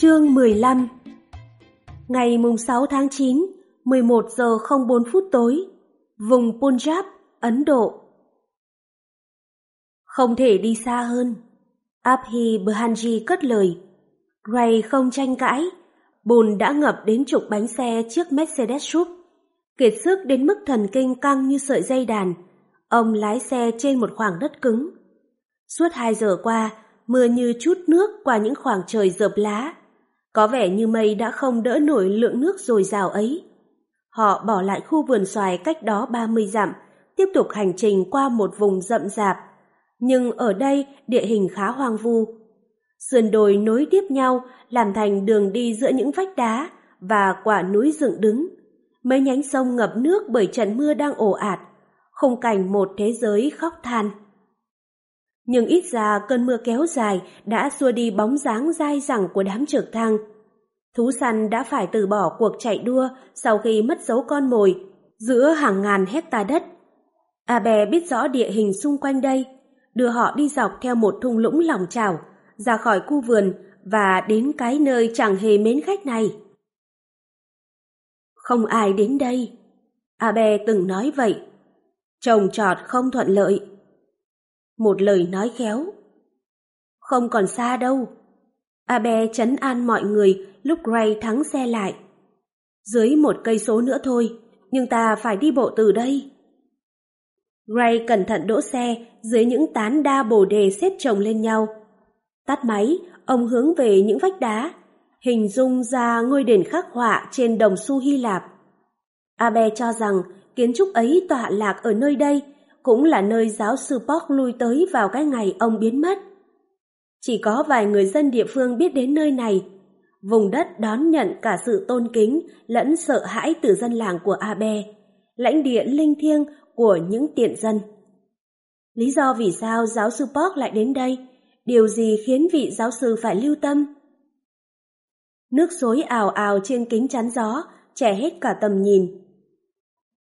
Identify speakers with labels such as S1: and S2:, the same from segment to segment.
S1: Chương 15 Ngày mùng 6 tháng 9, 11 giờ 04 phút tối, vùng Punjab, Ấn Độ. Không thể đi xa hơn. Abhi Bhanji cất lời. Ray không tranh cãi. Bùn đã ngập đến chục bánh xe chiếc Mercedes Súp. Kiệt sức đến mức thần kinh căng như sợi dây đàn. Ông lái xe trên một khoảng đất cứng. Suốt hai giờ qua, mưa như chút nước qua những khoảng trời dợp lá. Có vẻ như mây đã không đỡ nổi lượng nước dồi dào ấy. Họ bỏ lại khu vườn xoài cách đó 30 dặm, tiếp tục hành trình qua một vùng rậm rạp. Nhưng ở đây địa hình khá hoang vu. Sườn đồi nối tiếp nhau làm thành đường đi giữa những vách đá và quả núi dựng đứng. Mấy nhánh sông ngập nước bởi trận mưa đang ồ ạt, khung cảnh một thế giới khóc than. Nhưng ít ra cơn mưa kéo dài đã xua đi bóng dáng dai dẳng của đám trực thăng. Thú săn đã phải từ bỏ cuộc chạy đua sau khi mất dấu con mồi giữa hàng ngàn hecta đất. Abe biết rõ địa hình xung quanh đây, đưa họ đi dọc theo một thung lũng lòng trào, ra khỏi khu vườn và đến cái nơi chẳng hề mến khách này. Không ai đến đây. Abe từng nói vậy. Trồng trọt không thuận lợi. Một lời nói khéo. Không còn xa đâu. Abe chấn an mọi người lúc Gray thắng xe lại. Dưới một cây số nữa thôi, nhưng ta phải đi bộ từ đây. Gray cẩn thận đỗ xe dưới những tán đa bồ đề xếp chồng lên nhau. Tắt máy, ông hướng về những vách đá, hình dung ra ngôi đền khắc họa trên đồng xu Hy Lạp. Abe cho rằng kiến trúc ấy tọa lạc ở nơi đây, cũng là nơi giáo sư Park lui tới vào cái ngày ông biến mất. Chỉ có vài người dân địa phương biết đến nơi này. Vùng đất đón nhận cả sự tôn kính lẫn sợ hãi từ dân làng của Abe, lãnh địa linh thiêng của những tiện dân. Lý do vì sao giáo sư Park lại đến đây? Điều gì khiến vị giáo sư phải lưu tâm? Nước xối ào ào trên kính chắn gió, che hết cả tầm nhìn.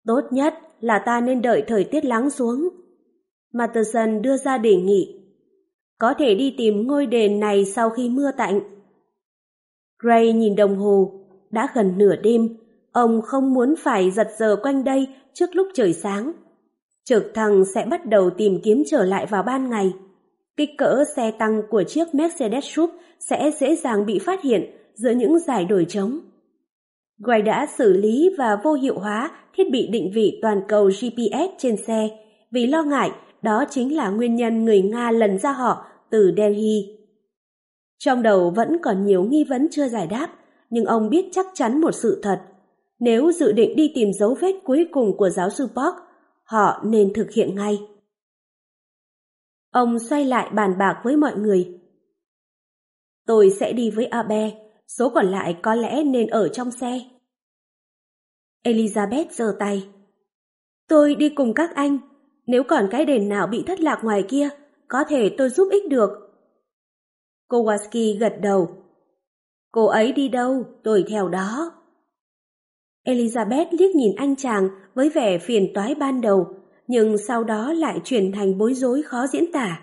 S1: Tốt nhất là ta nên đợi thời tiết lắng xuống. Matterson đưa ra đề nghị. Có thể đi tìm ngôi đền này sau khi mưa tạnh. Gray nhìn đồng hồ, đã gần nửa đêm, ông không muốn phải giật giờ quanh đây trước lúc trời sáng. Trực thăng sẽ bắt đầu tìm kiếm trở lại vào ban ngày. Kích cỡ xe tăng của chiếc Mercedes Sub sẽ dễ dàng bị phát hiện giữa những giải đổi trống. Gray đã xử lý và vô hiệu hóa thiết bị định vị toàn cầu GPS trên xe vì lo ngại đó chính là nguyên nhân người Nga lần ra họ từ Delhi. Trong đầu vẫn còn nhiều nghi vấn chưa giải đáp, nhưng ông biết chắc chắn một sự thật. Nếu dự định đi tìm dấu vết cuối cùng của giáo sư Park, họ nên thực hiện ngay. Ông xoay lại bàn bạc với mọi người. Tôi sẽ đi với Abe, số còn lại có lẽ nên ở trong xe. Elizabeth giơ tay. Tôi đi cùng các anh, nếu còn cái đền nào bị thất lạc ngoài kia, có thể tôi giúp ích được. Kowalski gật đầu. Cô ấy đi đâu, tôi theo đó. Elizabeth liếc nhìn anh chàng với vẻ phiền toái ban đầu, nhưng sau đó lại chuyển thành bối rối khó diễn tả.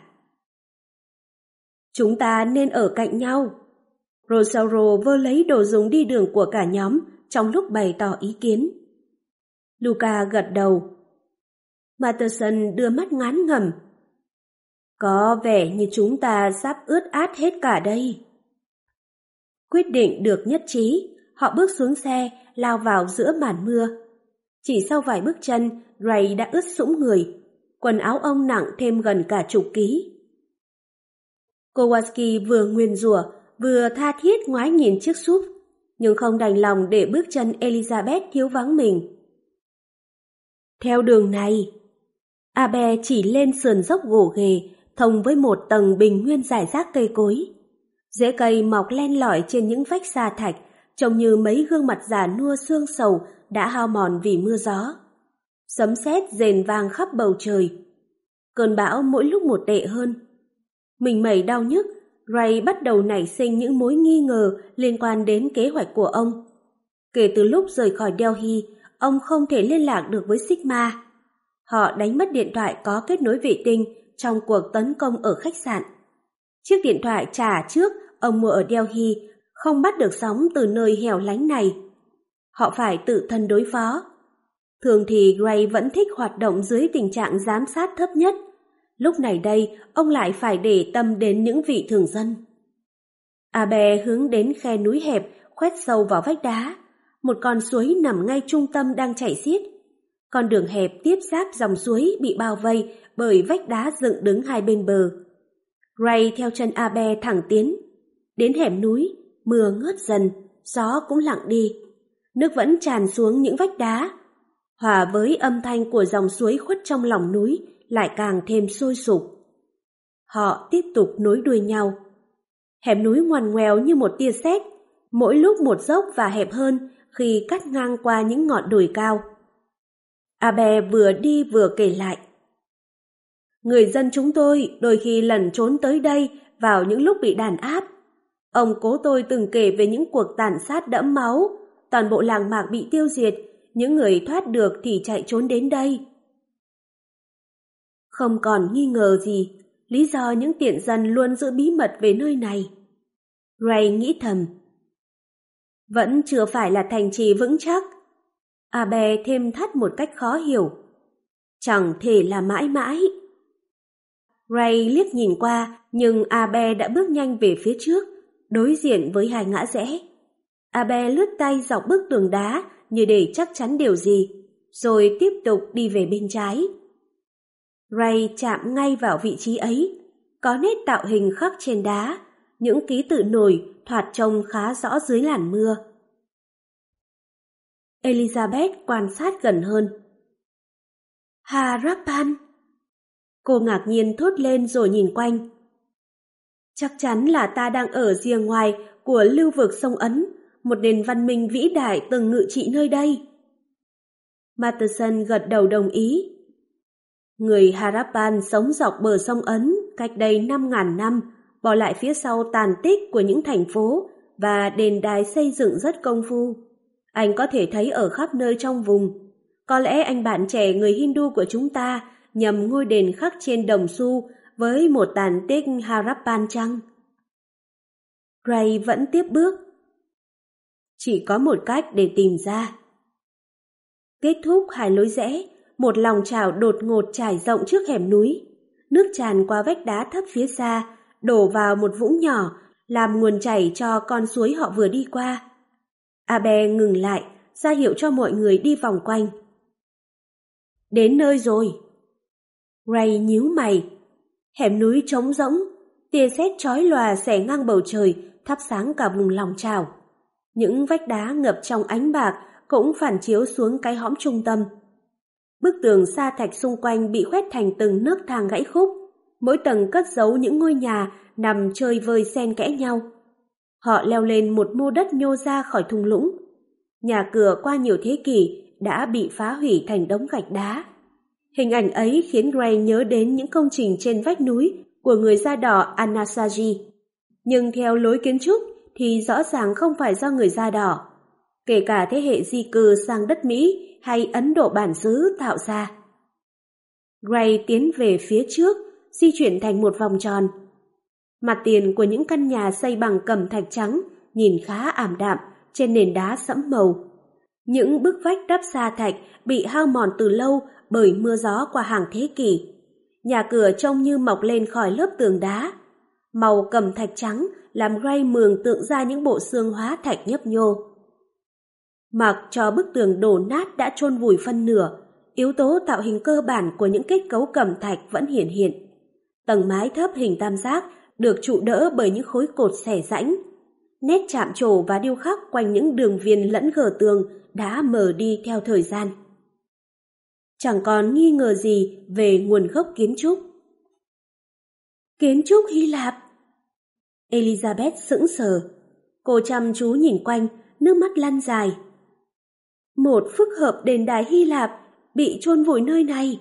S1: Chúng ta nên ở cạnh nhau. Rosauro vơ lấy đồ dùng đi đường của cả nhóm trong lúc bày tỏ ý kiến. Luca gật đầu. Matterson đưa mắt ngán ngầm. Có vẻ như chúng ta sắp ướt át hết cả đây. Quyết định được nhất trí, họ bước xuống xe, lao vào giữa màn mưa. Chỉ sau vài bước chân, Ray đã ướt sũng người. Quần áo ông nặng thêm gần cả chục ký. Kowalski vừa nguyên rủa vừa tha thiết ngoái nhìn chiếc súp, nhưng không đành lòng để bước chân Elizabeth thiếu vắng mình. Theo đường này, Abe chỉ lên sườn dốc gỗ ghề, thông với một tầng bình nguyên giải rác cây cối. Rễ cây mọc len lỏi trên những vách sa thạch, trông như mấy gương mặt già nua xương sầu đã hao mòn vì mưa gió. Sấm sét rền vang khắp bầu trời. Cơn bão mỗi lúc một tệ hơn. Mình mẩy đau nhức, Ray bắt đầu nảy sinh những mối nghi ngờ liên quan đến kế hoạch của ông. Kể từ lúc rời khỏi Delhi, ông không thể liên lạc được với Sigma. Họ đánh mất điện thoại có kết nối vệ tinh trong cuộc tấn công ở khách sạn. Chiếc điện thoại trả trước ông mua ở Delhi không bắt được sóng từ nơi hẻo lánh này. Họ phải tự thân đối phó. Thường thì Gray vẫn thích hoạt động dưới tình trạng giám sát thấp nhất. Lúc này đây, ông lại phải để tâm đến những vị thường dân. Abe hướng đến khe núi hẹp, khoét sâu vào vách đá. Một con suối nằm ngay trung tâm đang chảy xiết. Con đường hẹp tiếp giáp dòng suối bị bao vây bởi vách đá dựng đứng hai bên bờ. Ray theo chân Abe thẳng tiến. Đến hẻm núi, mưa ngớt dần, gió cũng lặng đi. Nước vẫn tràn xuống những vách đá. Hòa với âm thanh của dòng suối khuất trong lòng núi lại càng thêm sôi sục. Họ tiếp tục nối đuôi nhau. Hẻm núi ngoằn ngoèo như một tia sét, mỗi lúc một dốc và hẹp hơn khi cắt ngang qua những ngọn đồi cao. Abe vừa đi vừa kể lại. Người dân chúng tôi đôi khi lẩn trốn tới đây vào những lúc bị đàn áp. Ông cố tôi từng kể về những cuộc tàn sát đẫm máu, toàn bộ làng mạc bị tiêu diệt, những người thoát được thì chạy trốn đến đây. Không còn nghi ngờ gì, lý do những tiện dân luôn giữ bí mật về nơi này. Ray nghĩ thầm. Vẫn chưa phải là thành trì vững chắc. Abe thêm thắt một cách khó hiểu. Chẳng thể là mãi mãi. Ray liếc nhìn qua, nhưng Abe đã bước nhanh về phía trước, đối diện với hai ngã rẽ. Abe lướt tay dọc bức tường đá như để chắc chắn điều gì, rồi tiếp tục đi về bên trái. Ray chạm ngay vào vị trí ấy, có nét tạo hình khắc trên đá, những ký tự nổi thoạt trông khá rõ dưới làn mưa. Elizabeth quan sát gần hơn. Harappan! Cô ngạc nhiên thốt lên rồi nhìn quanh. Chắc chắn là ta đang ở rìa ngoài của lưu vực sông Ấn, một nền văn minh vĩ đại từng ngự trị nơi đây. Matterson gật đầu đồng ý. Người Harappan sống dọc bờ sông Ấn cách đây 5.000 năm, bỏ lại phía sau tàn tích của những thành phố và đền đài xây dựng rất công phu. Anh có thể thấy ở khắp nơi trong vùng. Có lẽ anh bạn trẻ người Hindu của chúng ta nhầm ngôi đền khắc trên đồng xu với một tàn tích Harappan chăng? Ray vẫn tiếp bước. Chỉ có một cách để tìm ra. Kết thúc hai lối rẽ, một lòng trào đột ngột trải rộng trước hẻm núi. Nước tràn qua vách đá thấp phía xa, đổ vào một vũng nhỏ, làm nguồn chảy cho con suối họ vừa đi qua. Abe ngừng lại, ra hiệu cho mọi người đi vòng quanh. Đến nơi rồi. Ray nhíu mày. Hẻm núi trống rỗng, tia sét chói lòa xẻ ngang bầu trời, thắp sáng cả vùng lòng trào. Những vách đá ngập trong ánh bạc cũng phản chiếu xuống cái hõm trung tâm. Bức tường sa thạch xung quanh bị khoét thành từng nước thang gãy khúc, mỗi tầng cất giấu những ngôi nhà nằm chơi vơi xen kẽ nhau. Họ leo lên một mô đất nhô ra khỏi thung lũng. Nhà cửa qua nhiều thế kỷ đã bị phá hủy thành đống gạch đá. Hình ảnh ấy khiến Gray nhớ đến những công trình trên vách núi của người da đỏ Anasazi. Nhưng theo lối kiến trúc thì rõ ràng không phải do người da đỏ. Kể cả thế hệ di cư sang đất Mỹ hay Ấn Độ bản xứ tạo ra. Gray tiến về phía trước, di chuyển thành một vòng tròn. Mặt tiền của những căn nhà xây bằng cẩm thạch trắng nhìn khá ảm đạm trên nền đá sẫm màu. Những bức vách đắp sa thạch bị hao mòn từ lâu bởi mưa gió qua hàng thế kỷ. Nhà cửa trông như mọc lên khỏi lớp tường đá. Màu cẩm thạch trắng làm Gray mường tượng ra những bộ xương hóa thạch nhấp nhô. Mặc cho bức tường đổ nát đã chôn vùi phân nửa, yếu tố tạo hình cơ bản của những kết cấu cẩm thạch vẫn hiển hiện. Tầng mái thấp hình tam giác được trụ đỡ bởi những khối cột xẻ rãnh. Nét chạm trổ và điêu khắc quanh những đường viền lẫn gờ tường đã mờ đi theo thời gian. Chẳng còn nghi ngờ gì về nguồn gốc kiến trúc. Kiến trúc Hy Lạp Elizabeth sững sờ. Cô chăm chú nhìn quanh, nước mắt lăn dài. Một phức hợp đền đài Hy Lạp bị chôn vùi nơi này.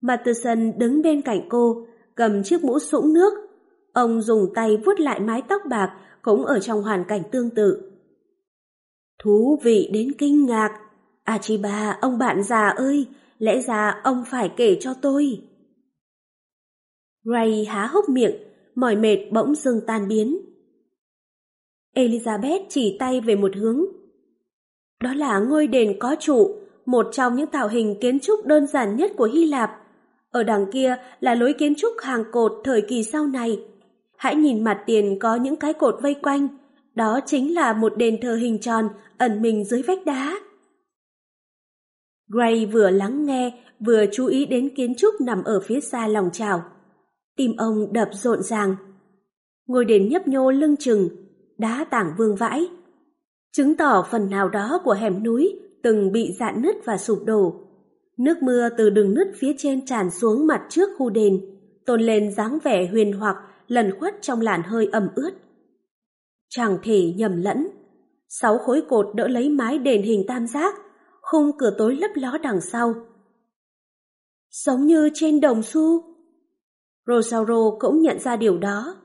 S1: Matterson đứng bên cạnh cô, cầm chiếc mũ sũng nước. Ông dùng tay vuốt lại mái tóc bạc cũng ở trong hoàn cảnh tương tự. Thú vị đến kinh ngạc. Achiba, ông bạn già ơi, lẽ ra ông phải kể cho tôi. Ray há hốc miệng, mỏi mệt bỗng dưng tan biến. Elizabeth chỉ tay về một hướng. Đó là ngôi đền có trụ, một trong những tạo hình kiến trúc đơn giản nhất của Hy Lạp. Ở đằng kia là lối kiến trúc hàng cột thời kỳ sau này. Hãy nhìn mặt tiền có những cái cột vây quanh, đó chính là một đền thờ hình tròn ẩn mình dưới vách đá. Gray vừa lắng nghe, vừa chú ý đến kiến trúc nằm ở phía xa lòng trào. Tim ông đập rộn ràng. Ngôi đền nhấp nhô lưng chừng, đá tảng vương vãi. Chứng tỏ phần nào đó của hẻm núi từng bị dạn nứt và sụp đổ. Nước mưa từ đường nứt phía trên tràn xuống mặt trước khu đền, tôn lên dáng vẻ huyền hoặc lần khuất trong làn hơi ẩm ướt. Chẳng thể nhầm lẫn. Sáu khối cột đỡ lấy mái đền hình tam giác, khung cửa tối lấp ló đằng sau. Giống như trên đồng xu. Rosauro cũng nhận ra điều đó.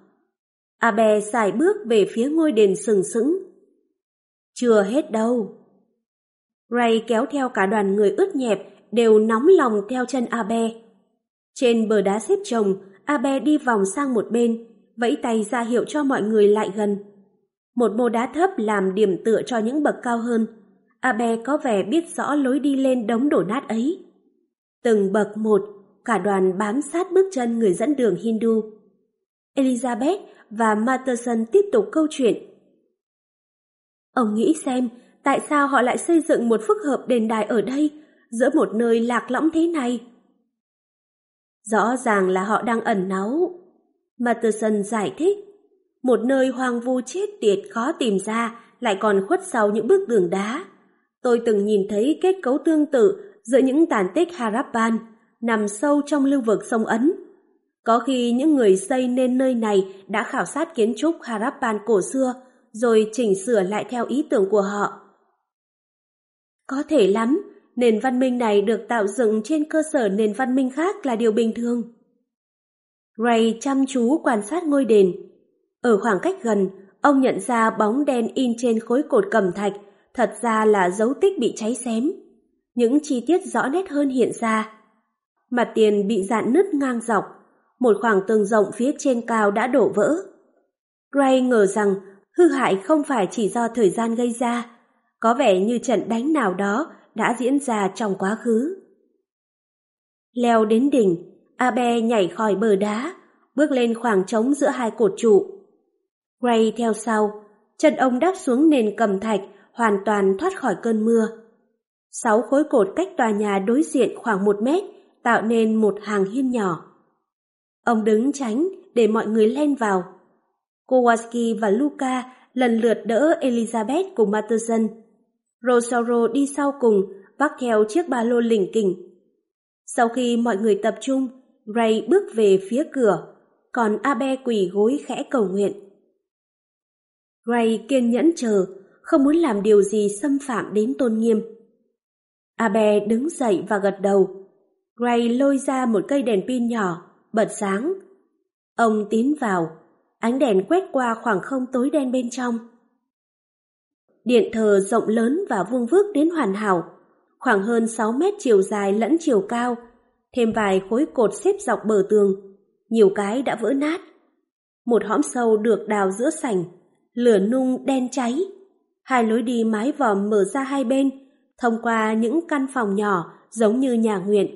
S1: Abe xài bước về phía ngôi đền sừng sững. Chưa hết đâu. Ray kéo theo cả đoàn người ướt nhẹp đều nóng lòng theo chân Abe. Trên bờ đá xếp chồng, Abe đi vòng sang một bên, vẫy tay ra hiệu cho mọi người lại gần. Một mô đá thấp làm điểm tựa cho những bậc cao hơn. Abe có vẻ biết rõ lối đi lên đống đổ nát ấy. Từng bậc một, cả đoàn bám sát bước chân người dẫn đường Hindu. Elizabeth và Matterson tiếp tục câu chuyện. Ông nghĩ xem, tại sao họ lại xây dựng một phức hợp đền đài ở đây, giữa một nơi lạc lõng thế này? Rõ ràng là họ đang ẩn náu. Matterson giải thích, một nơi hoang vu chết tiệt khó tìm ra lại còn khuất sau những bức tường đá. Tôi từng nhìn thấy kết cấu tương tự giữa những tàn tích Harappan nằm sâu trong lưu vực sông Ấn. Có khi những người xây nên nơi này đã khảo sát kiến trúc Harappan cổ xưa rồi chỉnh sửa lại theo ý tưởng của họ. Có thể lắm, nền văn minh này được tạo dựng trên cơ sở nền văn minh khác là điều bình thường. Ray chăm chú quan sát ngôi đền. Ở khoảng cách gần, ông nhận ra bóng đen in trên khối cột cẩm thạch thật ra là dấu tích bị cháy xém. Những chi tiết rõ nét hơn hiện ra. Mặt tiền bị dạn nứt ngang dọc, một khoảng tường rộng phía trên cao đã đổ vỡ. Ray ngờ rằng hư hại không phải chỉ do thời gian gây ra, có vẻ như trận đánh nào đó đã diễn ra trong quá khứ. Leo đến đỉnh, Abe nhảy khỏi bờ đá, bước lên khoảng trống giữa hai cột trụ. Gray theo sau, chân ông đáp xuống nền cầm thạch, hoàn toàn thoát khỏi cơn mưa. Sáu khối cột cách tòa nhà đối diện khoảng một mét, tạo nên một hàng hiên nhỏ. Ông đứng tránh để mọi người len vào. Kowalski và Luca lần lượt đỡ Elizabeth cùng Matterson. Rosauro đi sau cùng, vác theo chiếc ba lô lỉnh kỉnh. Sau khi mọi người tập trung, Ray bước về phía cửa, còn Abe quỳ gối khẽ cầu nguyện. Ray kiên nhẫn chờ, không muốn làm điều gì xâm phạm đến tôn nghiêm. Abe đứng dậy và gật đầu. Ray lôi ra một cây đèn pin nhỏ, bật sáng. Ông tiến vào, ánh đèn quét qua khoảng không tối đen bên trong. Điện thờ rộng lớn và vuông vức đến hoàn hảo, khoảng hơn 6 mét chiều dài lẫn chiều cao, thêm vài khối cột xếp dọc bờ tường, nhiều cái đã vỡ nát. Một hõm sâu được đào giữa sảnh, lửa nung đen cháy. Hai lối đi mái vòm mở ra hai bên, thông qua những căn phòng nhỏ giống như nhà nguyện.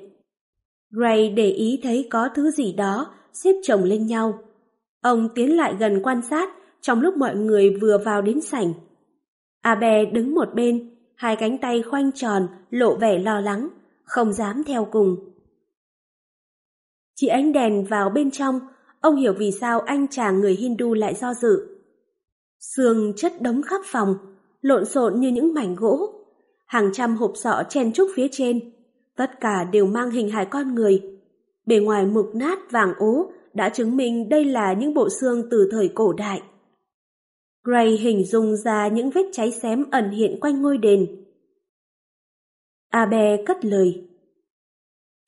S1: Gray để ý thấy có thứ gì đó xếp chồng lên nhau. Ông tiến lại gần quan sát trong lúc mọi người vừa vào đến sảnh. Abe đứng một bên, hai cánh tay khoanh tròn, lộ vẻ lo lắng, không dám theo cùng. Chỉ ánh đèn vào bên trong, ông hiểu vì sao anh chàng người Hindu lại do dự. Sương chất đống khắp phòng, lộn xộn như những mảnh gỗ. Hàng trăm hộp sọ chen trúc phía trên, tất cả đều mang hình hài con người. Bề ngoài mục nát vàng ố đã chứng minh đây là những bộ xương từ thời cổ đại. Gray hình dung ra những vết cháy xém ẩn hiện quanh ngôi đền. Abe cất lời.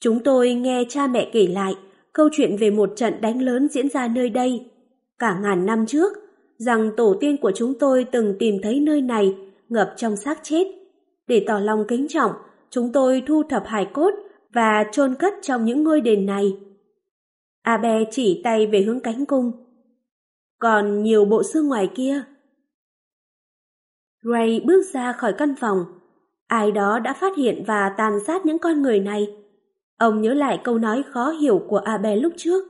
S1: Chúng tôi nghe cha mẹ kể lại câu chuyện về một trận đánh lớn diễn ra nơi đây, cả ngàn năm trước, rằng tổ tiên của chúng tôi từng tìm thấy nơi này ngập trong xác chết. Để tỏ lòng kính trọng, chúng tôi thu thập hài cốt và chôn cất trong những ngôi đền này. Abe chỉ tay về hướng cánh cung. Còn nhiều bộ xương ngoài kia. Ray bước ra khỏi căn phòng. Ai đó đã phát hiện và tàn sát những con người này. Ông nhớ lại câu nói khó hiểu của Abe lúc trước.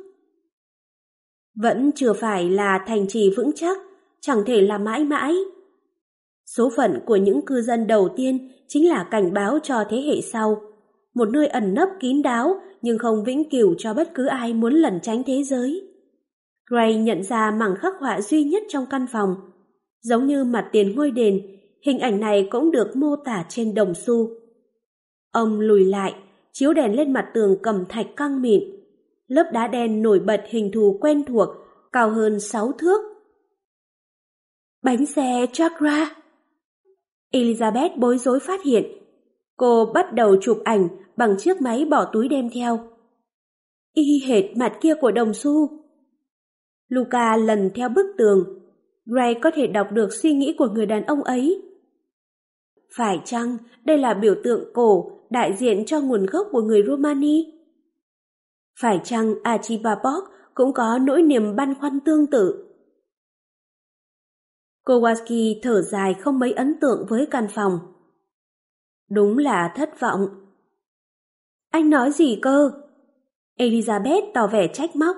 S1: Vẫn chưa phải là thành trì vững chắc, chẳng thể là mãi mãi. Số phận của những cư dân đầu tiên chính là cảnh báo cho thế hệ sau. Một nơi ẩn nấp kín đáo nhưng không vĩnh cửu cho bất cứ ai muốn lẩn tránh thế giới. Gray nhận ra mảng khắc họa duy nhất trong căn phòng. Giống như mặt tiền ngôi đền, hình ảnh này cũng được mô tả trên đồng xu. Ông lùi lại, chiếu đèn lên mặt tường cầm thạch căng mịn. Lớp đá đen nổi bật hình thù quen thuộc, cao hơn 6 thước. Bánh xe Chakra Elizabeth bối rối phát hiện. Cô bắt đầu chụp ảnh bằng chiếc máy bỏ túi đem theo. Y hệt mặt kia của đồng xu. Luca lần theo bức tường. Gray có thể đọc được suy nghĩ của người đàn ông ấy. Phải chăng đây là biểu tượng cổ đại diện cho nguồn gốc của người Romani? Phải chăng Archibald cũng có nỗi niềm băn khoăn tương tự? Kowalski thở dài không mấy ấn tượng với căn phòng. Đúng là thất vọng. Anh nói gì cơ? Elizabeth tỏ vẻ trách móc.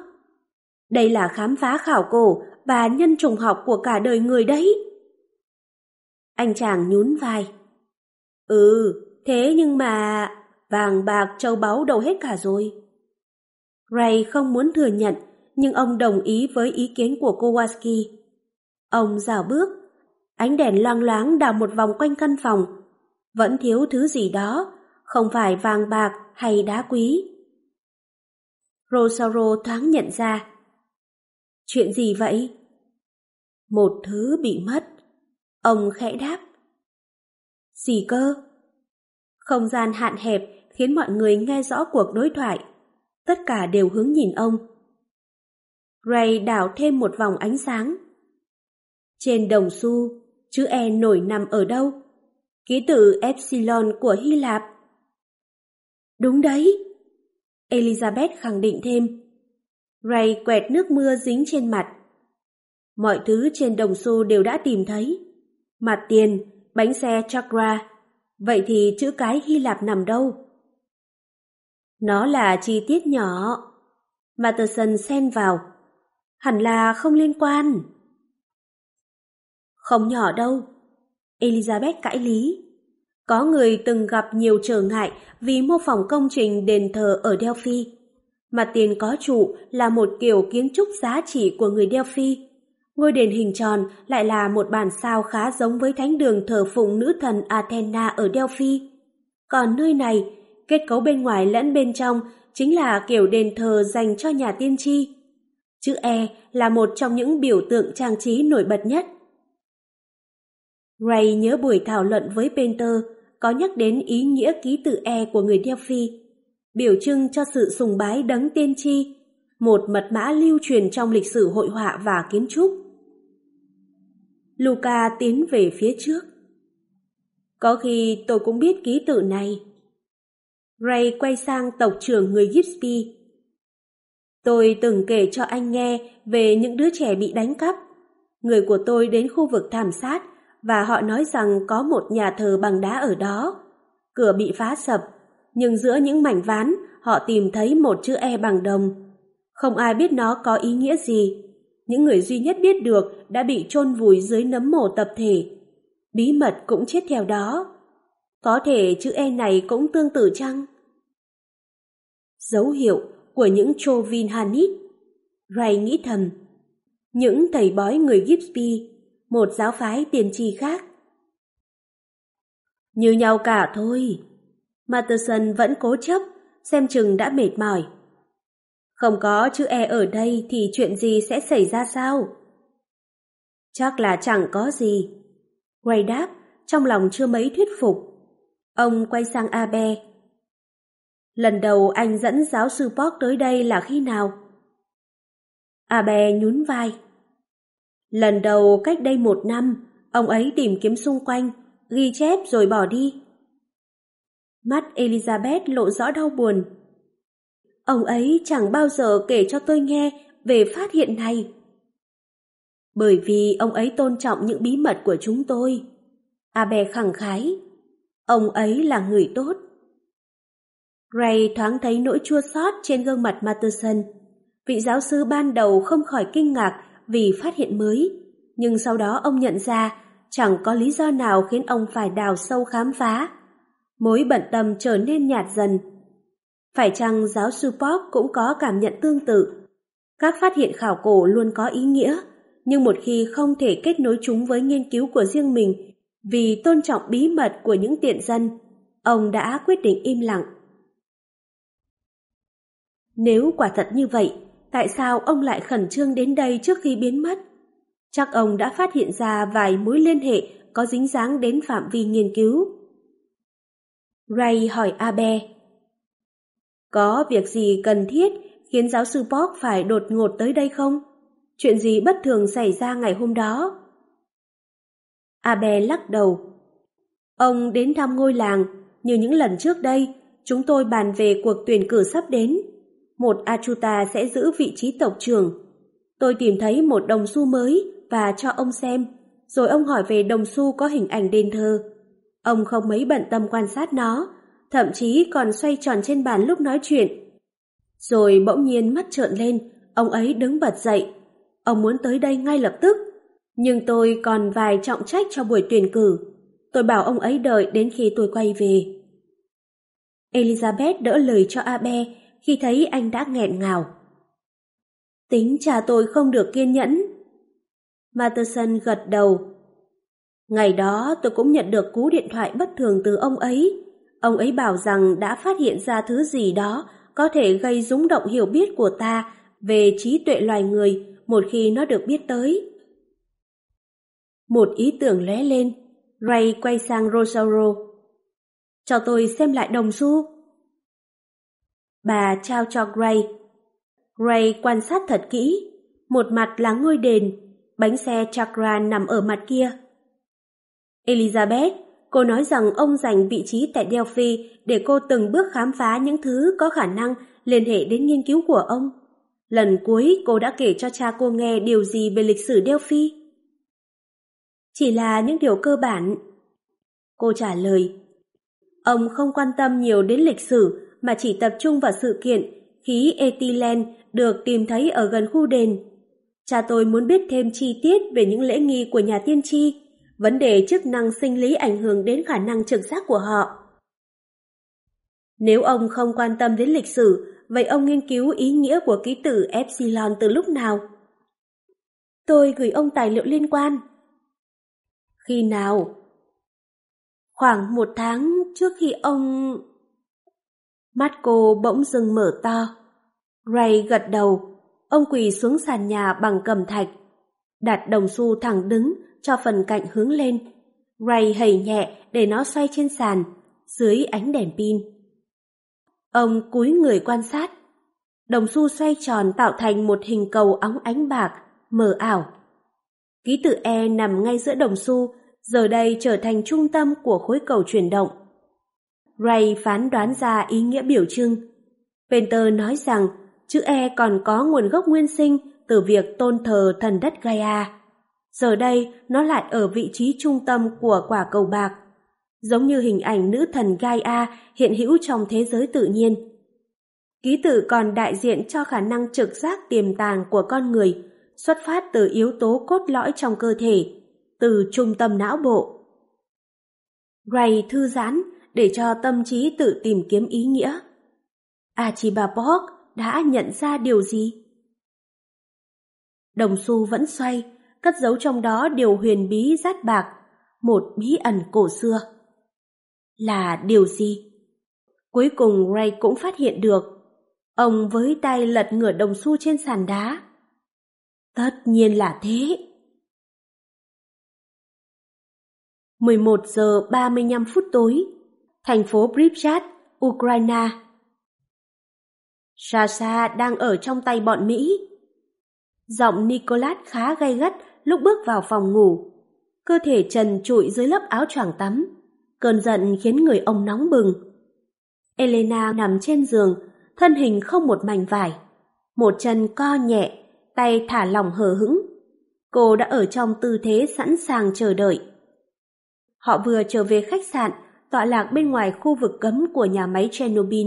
S1: Đây là khám phá khảo cổ và nhân trùng học của cả đời người đấy. Anh chàng nhún vai. Ừ, thế nhưng mà... Vàng bạc châu báu đâu hết cả rồi. Ray không muốn thừa nhận, nhưng ông đồng ý với ý kiến của Kowalski. Ông dào bước, ánh đèn loang loáng đào một vòng quanh căn phòng. Vẫn thiếu thứ gì đó, không phải vàng bạc hay đá quý. Rosauro thoáng nhận ra. Chuyện gì vậy? Một thứ bị mất. Ông khẽ đáp. Gì cơ? Không gian hạn hẹp khiến mọi người nghe rõ cuộc đối thoại. Tất cả đều hướng nhìn ông. Ray đảo thêm một vòng ánh sáng. Trên đồng xu, chữ E nổi nằm ở đâu? Ký tự Epsilon của Hy Lạp. Đúng đấy. Elizabeth khẳng định thêm. Ray quẹt nước mưa dính trên mặt. Mọi thứ trên đồng xu đều đã tìm thấy. Mặt tiền, bánh xe chakra. Vậy thì chữ cái Hy Lạp nằm đâu? Nó là chi tiết nhỏ. Matterson xen vào. Hẳn là không liên quan. Không nhỏ đâu. Elizabeth cãi lý. Có người từng gặp nhiều trở ngại vì mô phỏng công trình đền thờ ở Delphi. Mặt tiền có trụ là một kiểu kiến trúc giá trị của người Delphi. Ngôi đền hình tròn lại là một bản sao khá giống với thánh đường thờ phụng nữ thần Athena ở Delphi. Còn nơi này, kết cấu bên ngoài lẫn bên trong chính là kiểu đền thờ dành cho nhà tiên tri. Chữ E là một trong những biểu tượng trang trí nổi bật nhất. Ray nhớ buổi thảo luận với Painter có nhắc đến ý nghĩa ký tự E của người Delphi, biểu trưng cho sự sùng bái đấng tiên tri, một mật mã lưu truyền trong lịch sử hội họa và kiến trúc. Luca tiến về phía trước. Có khi tôi cũng biết ký tự này. Ray quay sang tộc trưởng người Gipsy. Tôi từng kể cho anh nghe về những đứa trẻ bị đánh cắp. Người của tôi đến khu vực thảm sát và họ nói rằng có một nhà thờ bằng đá ở đó. Cửa bị phá sập, nhưng giữa những mảnh ván họ tìm thấy một chữ E bằng đồng. Không ai biết nó có ý nghĩa gì. Những người duy nhất biết được đã bị chôn vùi dưới nấm mồ tập thể. Bí mật cũng chết theo đó. Có thể chữ E này cũng tương tự chăng? Dấu hiệu của những Chovinhanit Ray nghĩ thầm. Những thầy bói người Gipsy một giáo phái tiền tri khác. Như nhau cả thôi. Matterson vẫn cố chấp, xem chừng đã mệt mỏi. Không có chữ E ở đây thì chuyện gì sẽ xảy ra sao? Chắc là chẳng có gì. Gray đáp, trong lòng chưa mấy thuyết phục. Ông quay sang Abe. Lần đầu anh dẫn giáo sư Park tới đây là khi nào? Abe nhún vai. Lần đầu cách đây một năm, ông ấy tìm kiếm xung quanh, ghi chép rồi bỏ đi. Mắt Elizabeth lộ rõ đau buồn. Ông ấy chẳng bao giờ kể cho tôi nghe về phát hiện này. Bởi vì ông ấy tôn trọng những bí mật của chúng tôi. Abe khẳng khái. Ông ấy là người tốt. Ray thoáng thấy nỗi chua xót trên gương mặt Matterson. Vị giáo sư ban đầu không khỏi kinh ngạc vì phát hiện mới, nhưng sau đó ông nhận ra chẳng có lý do nào khiến ông phải đào sâu khám phá. Mối bận tâm trở nên nhạt dần. Phải chăng giáo sư Pop cũng có cảm nhận tương tự? Các phát hiện khảo cổ luôn có ý nghĩa, nhưng một khi không thể kết nối chúng với nghiên cứu của riêng mình vì tôn trọng bí mật của những tiện dân, ông đã quyết định im lặng. Nếu quả thật như vậy, tại sao ông lại khẩn trương đến đây trước khi biến mất? Chắc ông đã phát hiện ra vài mối liên hệ có dính dáng đến phạm vi nghiên cứu. Ray hỏi Abe. Có việc gì cần thiết khiến giáo sư Park phải đột ngột tới đây không? Chuyện gì bất thường xảy ra ngày hôm đó? Abe lắc đầu. Ông đến thăm ngôi làng, như những lần trước đây, chúng tôi bàn về cuộc tuyển cử sắp đến. Một Achuta sẽ giữ vị trí tộc trưởng. Tôi tìm thấy một đồng xu mới và cho ông xem, rồi ông hỏi về đồng xu có hình ảnh đền thờ. Ông không mấy bận tâm quan sát nó, thậm chí còn xoay tròn trên bàn lúc nói chuyện. Rồi bỗng nhiên mắt trợn lên, ông ấy đứng bật dậy. Ông muốn tới đây ngay lập tức, nhưng tôi còn vài trọng trách cho buổi tuyển cử. Tôi bảo ông ấy đợi đến khi tôi quay về. Elizabeth đỡ lời cho Abe khi thấy anh đã nghẹn ngào. Tính cha tôi không được kiên nhẫn. Matterson gật đầu. Ngày đó tôi cũng nhận được cú điện thoại bất thường từ ông ấy. Ông ấy bảo rằng đã phát hiện ra thứ gì đó có thể gây rúng động hiểu biết của ta về trí tuệ loài người một khi nó được biết tới. Một ý tưởng lóe lên, Ray quay sang Rosauro. Cho tôi xem lại đồng xu. Bà trao cho Gray. Gray quan sát thật kỹ. Một mặt là ngôi đền, bánh xe Chakra nằm ở mặt kia. Elizabeth, cô nói rằng ông giành vị trí tại Delphi để cô từng bước khám phá những thứ có khả năng liên hệ đến nghiên cứu của ông. Lần cuối cô đã kể cho cha cô nghe điều gì về lịch sử Delphi? Chỉ là những điều cơ bản. Cô trả lời. Ông không quan tâm nhiều đến lịch sử mà chỉ tập trung vào sự kiện khí ethylene được tìm thấy ở gần khu đền. Cha tôi muốn biết thêm chi tiết về những lễ nghi của nhà tiên tri, vấn đề chức năng sinh lý ảnh hưởng đến khả năng trực giác của họ. Nếu ông không quan tâm đến lịch sử, vậy ông nghiên cứu ý nghĩa của ký tử Epsilon từ lúc nào? Tôi gửi ông tài liệu liên quan. Khi nào? Khoảng một tháng trước khi ông... Mắt cô bỗng dưng mở to. Ray gật đầu, ông quỳ xuống sàn nhà bằng cầm thạch. Đặt đồng xu thẳng đứng cho phần cạnh hướng lên. Ray hầy nhẹ để nó xoay trên sàn, dưới ánh đèn pin. Ông cúi người quan sát. Đồng xu xoay tròn tạo thành một hình cầu óng ánh bạc, mờ ảo. Ký tự E nằm ngay giữa đồng xu, giờ đây trở thành trung tâm của khối cầu chuyển động. Ray phán đoán ra ý nghĩa biểu trưng. Penter nói rằng chữ E còn có nguồn gốc nguyên sinh từ việc tôn thờ thần đất Gaia. Giờ đây nó lại ở vị trí trung tâm của quả cầu bạc, giống như hình ảnh nữ thần Gaia hiện hữu trong thế giới tự nhiên. Ký tự còn đại diện cho khả năng trực giác tiềm tàng của con người, xuất phát từ yếu tố cốt lõi trong cơ thể, từ trung tâm não bộ. Ray thư giãn để cho tâm trí tự tìm kiếm ý nghĩa. Archibald đã nhận ra điều gì? Đồng xu vẫn xoay, cất giấu trong đó điều huyền bí rát bạc, một bí ẩn cổ xưa. Là điều gì? Cuối cùng Ray cũng phát hiện được. Ông với tay lật ngửa đồng xu trên sàn đá. Tất nhiên là thế. 11 giờ 35 phút tối, thành phố Pripyat, Ukraine. Sasha đang ở trong tay bọn Mỹ. Giọng Nicolas khá gay gắt lúc bước vào phòng ngủ. Cơ thể trần trụi dưới lớp áo choàng tắm. Cơn giận khiến người ông nóng bừng. Elena nằm trên giường, thân hình không một mảnh vải. Một chân co nhẹ, tay thả lỏng hờ hững. Cô đã ở trong tư thế sẵn sàng chờ đợi. Họ vừa trở về khách sạn, tọa lạc bên ngoài khu vực cấm của nhà máy Chernobyl.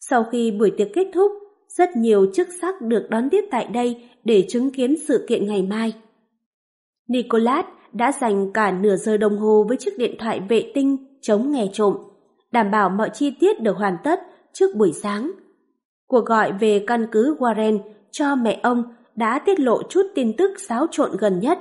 S1: Sau khi buổi tiệc kết thúc, rất nhiều chức sắc được đón tiếp tại đây để chứng kiến sự kiện ngày mai. Nicolas đã dành cả nửa giờ đồng hồ với chiếc điện thoại vệ tinh chống nghe trộm, đảm bảo mọi chi tiết được hoàn tất trước buổi sáng. Cuộc gọi về căn cứ Warren cho mẹ ông đã tiết lộ chút tin tức xáo trộn gần nhất.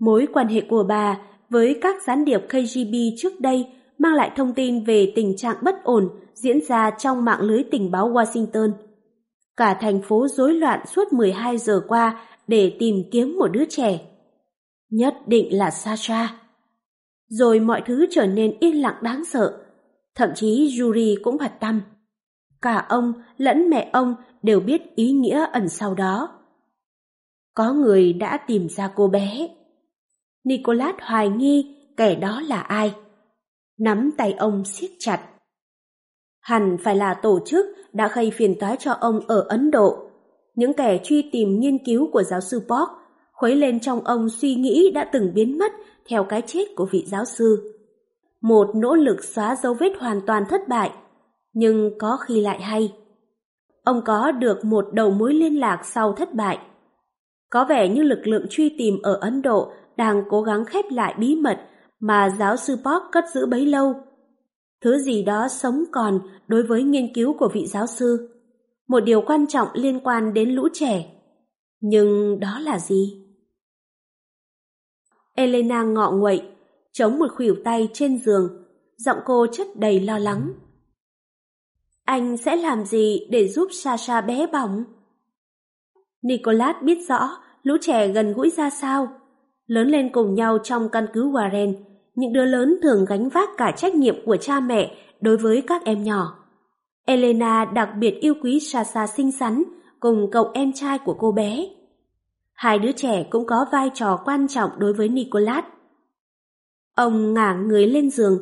S1: Mối quan hệ của bà với các gián điệp KGB trước đây, mang lại thông tin về tình trạng bất ổn diễn ra trong mạng lưới tình báo Washington. Cả thành phố rối loạn suốt 12 giờ qua để tìm kiếm một đứa trẻ. Nhất định là Sasha. Rồi mọi thứ trở nên yên lặng đáng sợ. Thậm chí Yuri cũng bật tâm. Cả ông lẫn mẹ ông đều biết ý nghĩa ẩn sau đó. Có người đã tìm ra cô bé. Nicholas hoài nghi kẻ đó là ai. Nắm tay ông siết chặt. Hẳn phải là tổ chức đã gây phiền toái cho ông ở Ấn Độ. Những kẻ truy tìm nghiên cứu của giáo sư Park khuấy lên trong ông suy nghĩ đã từng biến mất theo cái chết của vị giáo sư. Một nỗ lực xóa dấu vết hoàn toàn thất bại, nhưng có khi lại hay. Ông có được một đầu mối liên lạc sau thất bại. Có vẻ như lực lượng truy tìm ở Ấn Độ đang cố gắng khép lại bí mật mà giáo sư Park cất giữ bấy lâu. Thứ gì đó sống còn đối với nghiên cứu của vị giáo sư. Một điều quan trọng liên quan đến lũ trẻ. Nhưng đó là gì? Elena ngọ nguậy, chống một khuỷu tay trên giường, giọng cô chất đầy lo lắng. Anh sẽ làm gì để giúp Sasha bé bỏng? Nicolas biết rõ lũ trẻ gần gũi ra sao. Lớn lên cùng nhau trong căn cứ Warren, những đứa lớn thường gánh vác cả trách nhiệm của cha mẹ đối với các em nhỏ. Elena đặc biệt yêu quý Sasha xinh xắn cùng cậu em trai của cô bé. Hai đứa trẻ cũng có vai trò quan trọng đối với Nicholas. Ông ngả người lên giường.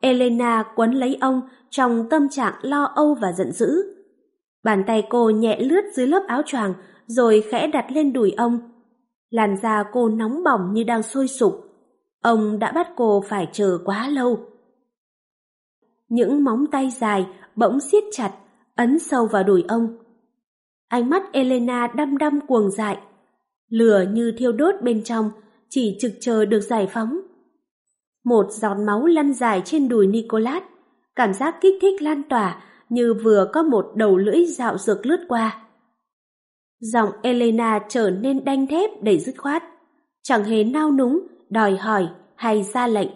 S1: Elena quấn lấy ông trong tâm trạng lo âu và giận dữ. Bàn tay cô nhẹ lướt dưới lớp áo choàng rồi khẽ đặt lên đùi ông. Làn da cô nóng bỏng như đang sôi sục. Ông đã bắt cô phải chờ quá lâu. Những móng tay dài bỗng siết chặt, ấn sâu vào đùi ông. Ánh mắt Elena đăm đăm cuồng dại. Lửa như thiêu đốt bên trong, chỉ trực chờ được giải phóng. Một giọt máu lăn dài trên đùi Nicolas, cảm giác kích thích lan tỏa như vừa có một đầu lưỡi dạo dược lướt qua. Giọng Elena trở nên đanh thép đầy dứt khoát, chẳng hề nao núng, đòi hỏi hay ra lệnh.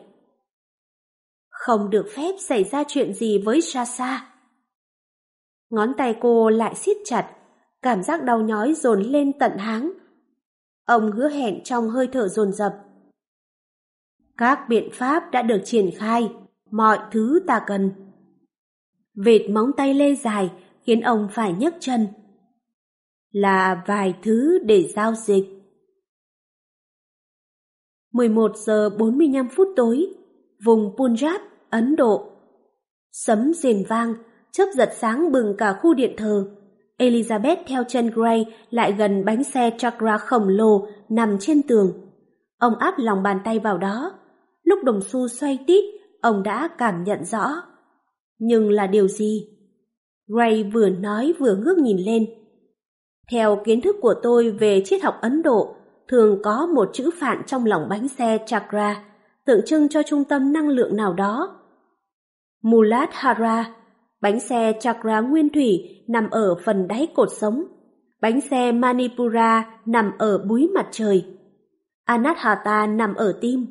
S1: Không được phép xảy ra chuyện gì với Sasa. Ngón tay cô lại siết chặt, cảm giác đau nhói dồn lên tận háng. Ông hứa hẹn trong hơi thở dồn dập. Các biện pháp đã được triển khai, mọi thứ ta cần. Vệt móng tay lê dài khiến ông phải nhấc chân. Là vài thứ để giao dịch. 11 giờ 45 phút tối, vùng Punjab, Ấn Độ. Sấm rền vang, chớp giật sáng bừng cả khu điện thờ. Elizabeth theo chân Gray lại gần bánh xe chakra khổng lồ nằm trên tường. Ông áp lòng bàn tay vào đó. Lúc đồng xu xoay tít, ông đã cảm nhận rõ. Nhưng là điều gì? Gray vừa nói vừa ngước nhìn lên. Theo kiến thức của tôi về triết học Ấn Độ, thường có một chữ phạn trong lòng bánh xe chakra, tượng trưng cho trung tâm năng lượng nào đó. Muladhara, bánh xe chakra nguyên thủy nằm ở phần đáy cột sống. Bánh xe Manipura nằm ở búi mặt trời. Anathata nằm ở tim.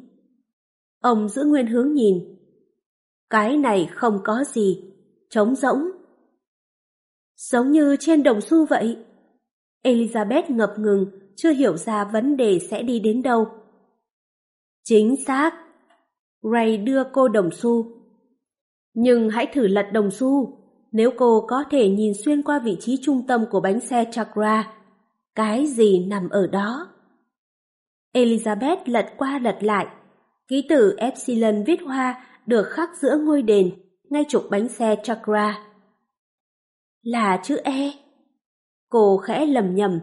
S1: Ông giữ nguyên hướng nhìn. Cái này không có gì, trống rỗng. Giống như trên đồng xu vậy. Elizabeth ngập ngừng, chưa hiểu ra vấn đề sẽ đi đến đâu. Chính xác. Ray đưa cô đồng xu. Nhưng hãy thử lật đồng xu. Nếu cô có thể nhìn xuyên qua vị trí trung tâm của bánh xe chakra, cái gì nằm ở đó? Elizabeth lật qua lật lại. Ký tử Epsilon viết hoa được khắc giữa ngôi đền, ngay trục bánh xe chakra. Là chữ E. Cô khẽ lầm nhầm.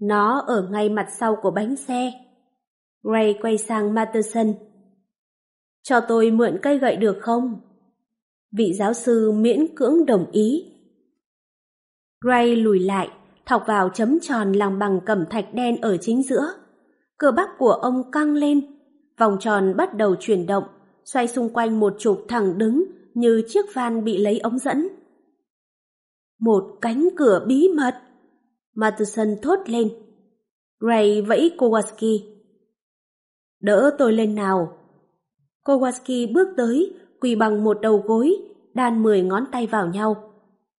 S1: Nó ở ngay mặt sau của bánh xe. Ray quay sang Matterson. Cho tôi mượn cây gậy được không? Vị giáo sư miễn cưỡng đồng ý. Ray lùi lại, thọc vào chấm tròn làm bằng cẩm thạch đen ở chính giữa. Cơ bắp của ông căng lên, vòng tròn bắt đầu chuyển động, xoay xung quanh một trục thẳng đứng như chiếc van bị lấy ống dẫn. Một cánh cửa bí mật. Matheson thốt lên. Ray vẫy Kowalski. Đỡ tôi lên nào. Kowalski bước tới, quỳ bằng một đầu gối, đan mười ngón tay vào nhau.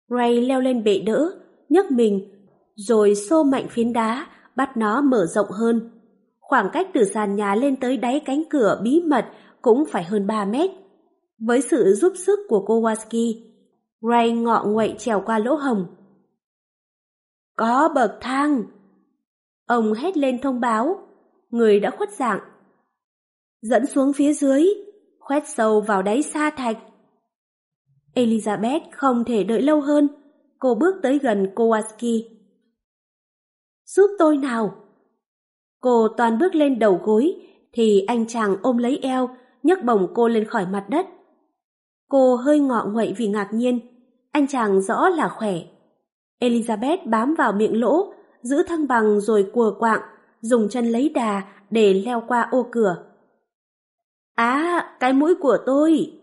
S1: Ray leo lên bệ đỡ, nhấc mình, rồi xô mạnh phiến đá, bắt nó mở rộng hơn. Khoảng cách từ sàn nhà lên tới đáy cánh cửa bí mật cũng phải hơn 3 mét. Với sự giúp sức của Kowalski, Ray ngọ nguậy trèo qua lỗ hồng. Có bậc thang! Ông hét lên thông báo, người đã khuất dạng. Dẫn xuống phía dưới, khoét sâu vào đáy sa thạch. Elizabeth không thể đợi lâu hơn, cô bước tới gần Kowalski. Giúp tôi nào! Cô toàn bước lên đầu gối, thì anh chàng ôm lấy eo, nhấc bổng cô lên khỏi mặt đất. Cô hơi ngọ nguậy vì ngạc nhiên, anh chàng rõ là khỏe. Elizabeth bám vào miệng lỗ, giữ thăng bằng rồi cùa quạng, dùng chân lấy đà để leo qua ô cửa. Á, cái mũi của tôi!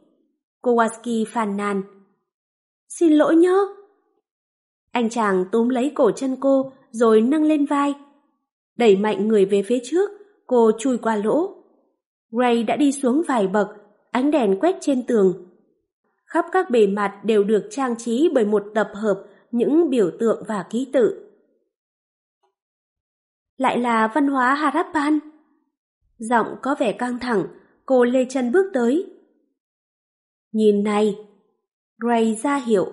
S1: Kowalski phàn nàn. Xin lỗi nhớ. Anh chàng túm lấy cổ chân cô rồi nâng lên vai. Đẩy mạnh người về phía trước, cô chui qua lỗ. Ray đã đi xuống vài bậc, ánh đèn quét trên tường. Khắp các bề mặt đều được trang trí bởi một tập hợp những biểu tượng và ký tự. Lại là văn hóa Harappan. Giọng có vẻ căng thẳng, cô lê chân bước tới. Nhìn này! Ray ra hiệu.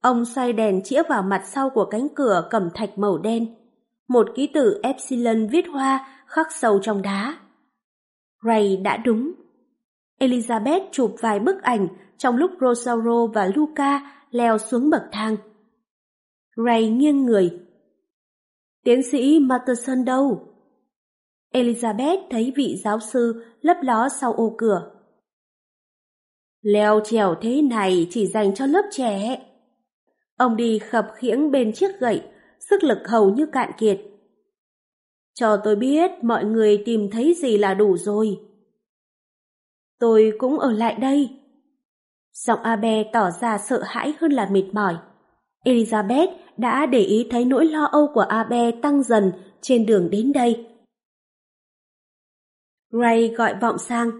S1: Ông xoay đèn chĩa vào mặt sau của cánh cửa cẩm thạch màu đen. Một ký tự Epsilon viết hoa khắc sâu trong đá. Ray đã đúng. Elizabeth chụp vài bức ảnh trong lúc Rosauro và Luca leo xuống bậc thang. Ray nghiêng người. Tiến sĩ Matterson đâu? Elizabeth thấy vị giáo sư lấp ló sau ô cửa. Leo trèo thế này chỉ dành cho lớp trẻ. Ông đi khập khiễng bên chiếc gậy, sức lực hầu như cạn kiệt. Cho tôi biết mọi người tìm thấy gì là đủ rồi. Tôi cũng ở lại đây. Giọng Abe tỏ ra sợ hãi hơn là mệt mỏi. Elizabeth đã để ý thấy nỗi lo âu của Abe tăng dần trên đường đến đây. Ray gọi vọng sang.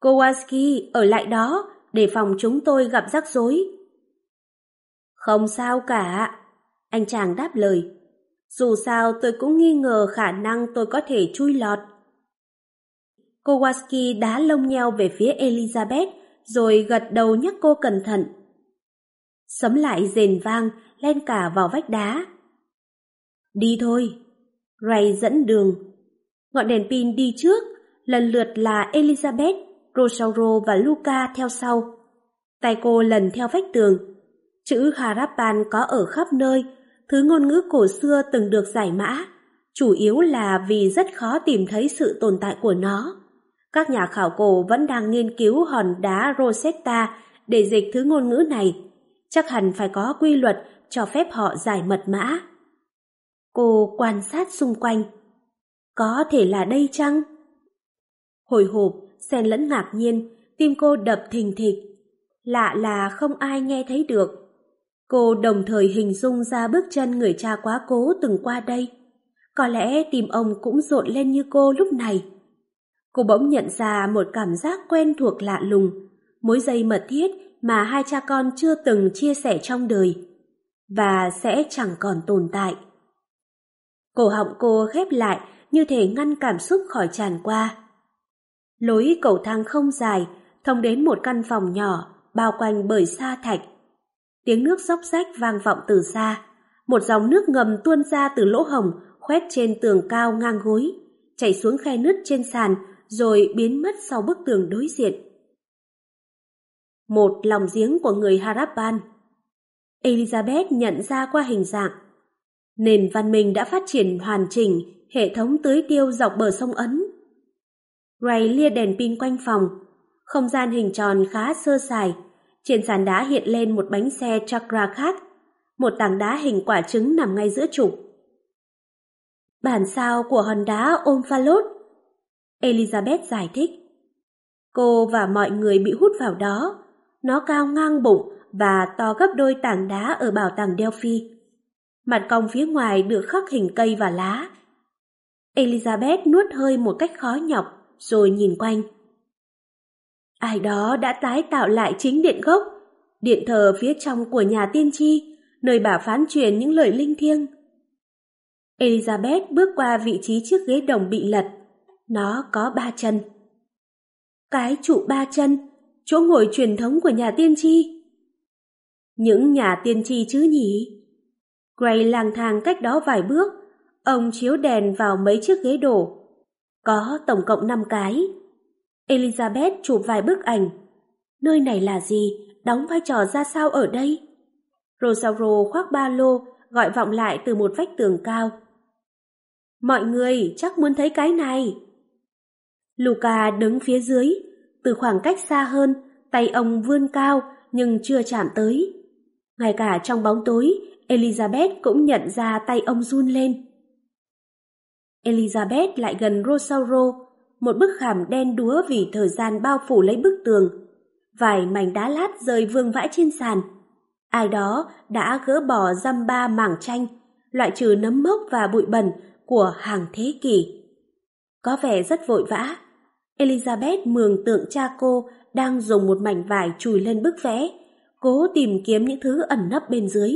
S1: Kowalski ở lại đó để phòng chúng tôi gặp rắc rối. Không sao cả, anh chàng đáp lời. Dù sao tôi cũng nghi ngờ khả năng tôi có thể chui lọt. Kowalski đá lông nheo về phía Elizabeth rồi gật đầu nhắc cô cẩn thận. Sấm lại rền vang, len cả vào vách đá. Đi thôi. Ray dẫn đường. Ngọn đèn pin đi trước, lần lượt là Elizabeth, Rosauro và Luca theo sau. Tay cô lần theo vách tường. Chữ Harappan có ở khắp nơi, thứ ngôn ngữ cổ xưa từng được giải mã, chủ yếu là vì rất khó tìm thấy sự tồn tại của nó. Các nhà khảo cổ vẫn đang nghiên cứu hòn đá Rosetta để dịch thứ ngôn ngữ này. Chắc hẳn phải có quy luật cho phép họ giải mật mã. Cô quan sát xung quanh. Có thể là đây chăng? Hồi hộp, xen lẫn ngạc nhiên, tim cô đập thình thịch. Lạ là không ai nghe thấy được. Cô đồng thời hình dung ra bước chân người cha quá cố từng qua đây. Có lẽ tim ông cũng rộn lên như cô lúc này. Cô bỗng nhận ra một cảm giác quen thuộc lạ lùng, mối dây mật thiết mà hai cha con chưa từng chia sẻ trong đời, và sẽ chẳng còn tồn tại. Cổ họng cô khép lại như thể ngăn cảm xúc khỏi tràn qua. Lối cầu thang không dài, thông đến một căn phòng nhỏ, bao quanh bởi sa thạch. Tiếng nước róc rách vang vọng từ xa, một dòng nước ngầm tuôn ra từ lỗ hồng khoét trên tường cao ngang gối, chảy xuống khe nứt trên sàn rồi biến mất sau bức tường đối diện. Một lòng giếng của người Harappan. Elizabeth nhận ra qua hình dạng. Nền văn minh đã phát triển hoàn chỉnh, hệ thống tưới tiêu dọc bờ sông Ấn. Ray lia đèn pin quanh phòng. Không gian hình tròn khá sơ sài. Trên sàn đá hiện lên một bánh xe chakra khác. Một tảng đá hình quả trứng nằm ngay giữa trục. Bản sao của hòn đá Omphalot. Elizabeth giải thích. Cô và mọi người bị hút vào đó. Nó cao ngang bụng và to gấp đôi tảng đá ở bảo tàng Delphi. Mặt cong phía ngoài được khắc hình cây và lá. Elizabeth nuốt hơi một cách khó nhọc rồi nhìn quanh. Ai đó đã tái tạo lại chính điện gốc, điện thờ phía trong của nhà tiên tri, nơi bà phán truyền những lời linh thiêng. Elizabeth bước qua vị trí chiếc ghế đồng bị lật. Nó có ba chân. Cái trụ ba chân, chỗ ngồi truyền thống của nhà tiên tri. Những nhà tiên tri chứ nhỉ? Gray lang thang cách đó vài bước, ông chiếu đèn vào mấy chiếc ghế đổ. Có tổng cộng 5 cái. Elizabeth chụp vài bức ảnh. Nơi này là gì? Đóng vai trò ra sao ở đây? Rosauro khoác ba lô, gọi vọng lại từ một vách tường cao. Mọi người chắc muốn thấy cái này. Luca đứng phía dưới, từ khoảng cách xa hơn, tay ông vươn cao nhưng chưa chạm tới. Ngay cả trong bóng tối, Elizabeth cũng nhận ra tay ông run lên. Elizabeth lại gần Rosauro, một bức khảm đen đúa vì thời gian bao phủ lấy bức tường. Vài mảnh đá lát rơi vương vãi trên sàn. Ai đó đã gỡ bỏ dăm ba mảng tranh, loại trừ nấm mốc và bụi bẩn của hàng thế kỷ. Có vẻ rất vội vã. Elizabeth mường tượng cha cô đang dùng một mảnh vải chùi lên bức vẽ, cố tìm kiếm những thứ ẩn nấp bên dưới.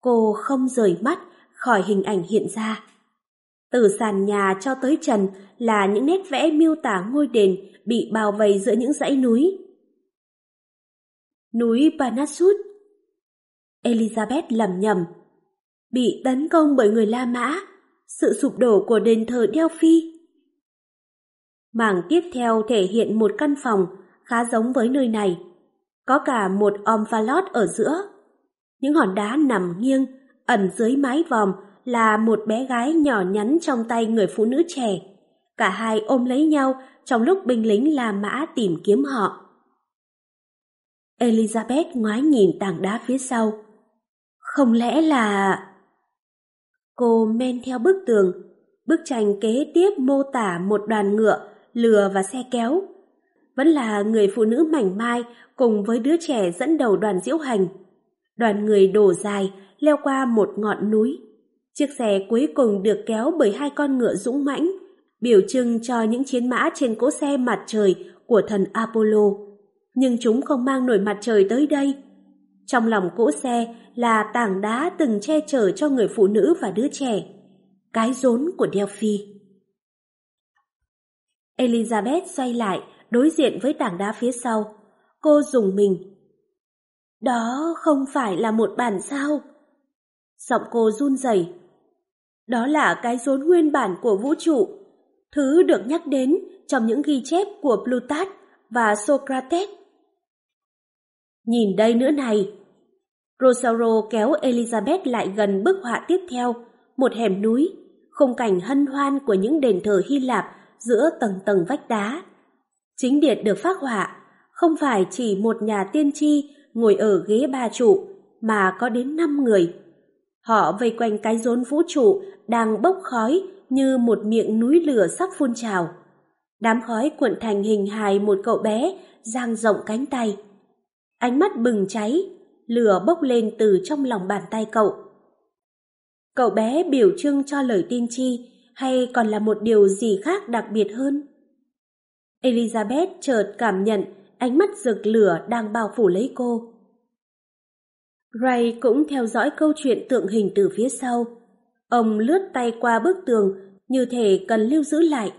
S1: Cô không rời mắt khỏi hình ảnh hiện ra. Từ sàn nhà cho tới trần là những nét vẽ miêu tả ngôi đền bị bao vây giữa những dãy núi. Núi Panasut Elizabeth lầm nhầm Bị tấn công bởi người La Mã Sự sụp đổ của đền thờ Delphi Mảng tiếp theo thể hiện một căn phòng khá giống với nơi này. Có cả một omphalot ở giữa. Những hòn đá nằm nghiêng, ẩn dưới mái vòm là một bé gái nhỏ nhắn trong tay người phụ nữ trẻ. Cả hai ôm lấy nhau trong lúc binh lính La Mã tìm kiếm họ. Elizabeth ngoái nhìn tảng đá phía sau. Không lẽ là... Cô men theo bức tường. Bức tranh kế tiếp mô tả một đoàn ngựa, lừa và xe kéo. Vẫn là người phụ nữ mảnh mai cùng với đứa trẻ dẫn đầu đoàn diễu hành. Đoàn người đổ dài, leo qua một ngọn núi. Chiếc xe cuối cùng được kéo bởi hai con ngựa dũng mãnh, biểu trưng cho những chiến mã trên cỗ xe mặt trời của thần Apollo. Nhưng chúng không mang nổi mặt trời tới đây. Trong lòng cỗ xe là tảng đá từng che chở cho người phụ nữ và đứa trẻ. Cái rốn của Delphi. Elizabeth xoay lại, đối diện với tảng đá phía sau. Cô dùng mình. Đó không phải là một bản sao. Giọng cô run rẩy. Đó là cái rốn nguyên bản của vũ trụ, thứ được nhắc đến trong những ghi chép của Plutarch và Socrates. Nhìn đây nữa này. Rosauro kéo Elizabeth lại gần bức họa tiếp theo, một hẻm núi, khung cảnh hân hoan của những đền thờ Hy Lạp giữa tầng tầng vách đá. Chính điện được phát họa, không phải chỉ một nhà tiên tri ngồi ở ghế ba trụ, mà có đến năm người. Họ vây quanh cái rốn vũ trụ đang bốc khói như một miệng núi lửa sắp phun trào. Đám khói cuộn thành hình hài một cậu bé dang rộng cánh tay. Ánh mắt bừng cháy, lửa bốc lên từ trong lòng bàn tay cậu. Cậu bé biểu trưng cho lời tiên tri hay còn là một điều gì khác đặc biệt hơn? Elizabeth chợt cảm nhận ánh mắt rực lửa đang bao phủ lấy cô. Ray cũng theo dõi câu chuyện tượng hình từ phía sau. Ông lướt tay qua bức tường như thể cần lưu giữ lại.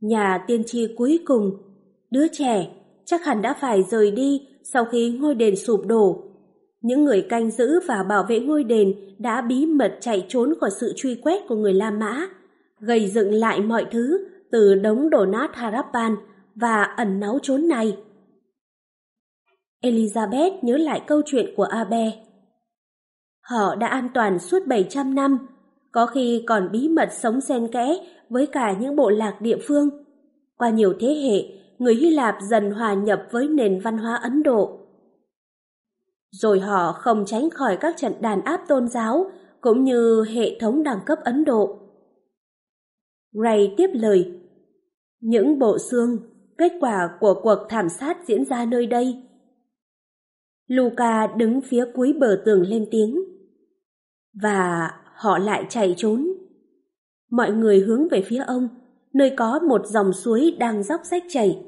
S1: Nhà tiên tri cuối cùng, đứa trẻ chắc hẳn đã phải rời đi sau khi ngôi đền sụp đổ. Những người canh giữ và bảo vệ ngôi đền đã bí mật chạy trốn khỏi sự truy quét của người La Mã, gây dựng lại mọi thứ từ đống đổ nát Harappan và ẩn náu trốn này. Elizabeth nhớ lại câu chuyện của Abe. Họ đã an toàn suốt 700 năm, có khi còn bí mật sống xen kẽ với cả những bộ lạc địa phương. Qua nhiều thế hệ, người Hy Lạp dần hòa nhập với nền văn hóa Ấn Độ. Rồi họ không tránh khỏi các trận đàn áp tôn giáo cũng như hệ thống đẳng cấp Ấn Độ. Ray tiếp lời Những bộ xương, kết quả của cuộc thảm sát diễn ra nơi đây. Luca đứng phía cuối bờ tường lên tiếng. Và họ lại chạy trốn. Mọi người hướng về phía ông, nơi có một dòng suối đang dốc rách chảy.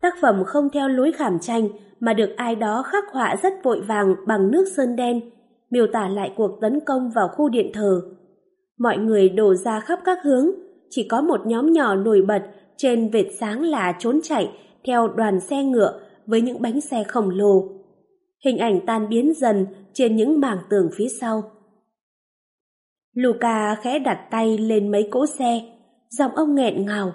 S1: Tác phẩm không theo lối khảm tranh mà được ai đó khắc họa rất vội vàng bằng nước sơn đen, miêu tả lại cuộc tấn công vào khu điện thờ. Mọi người đổ ra khắp các hướng, chỉ có một nhóm nhỏ nổi bật trên vệt sáng là trốn chạy theo đoàn xe ngựa với những bánh xe khổng lồ. Hình ảnh tan biến dần trên những mảng tường phía sau. Luca khẽ đặt tay lên mấy cỗ xe, giọng ông nghẹn ngào.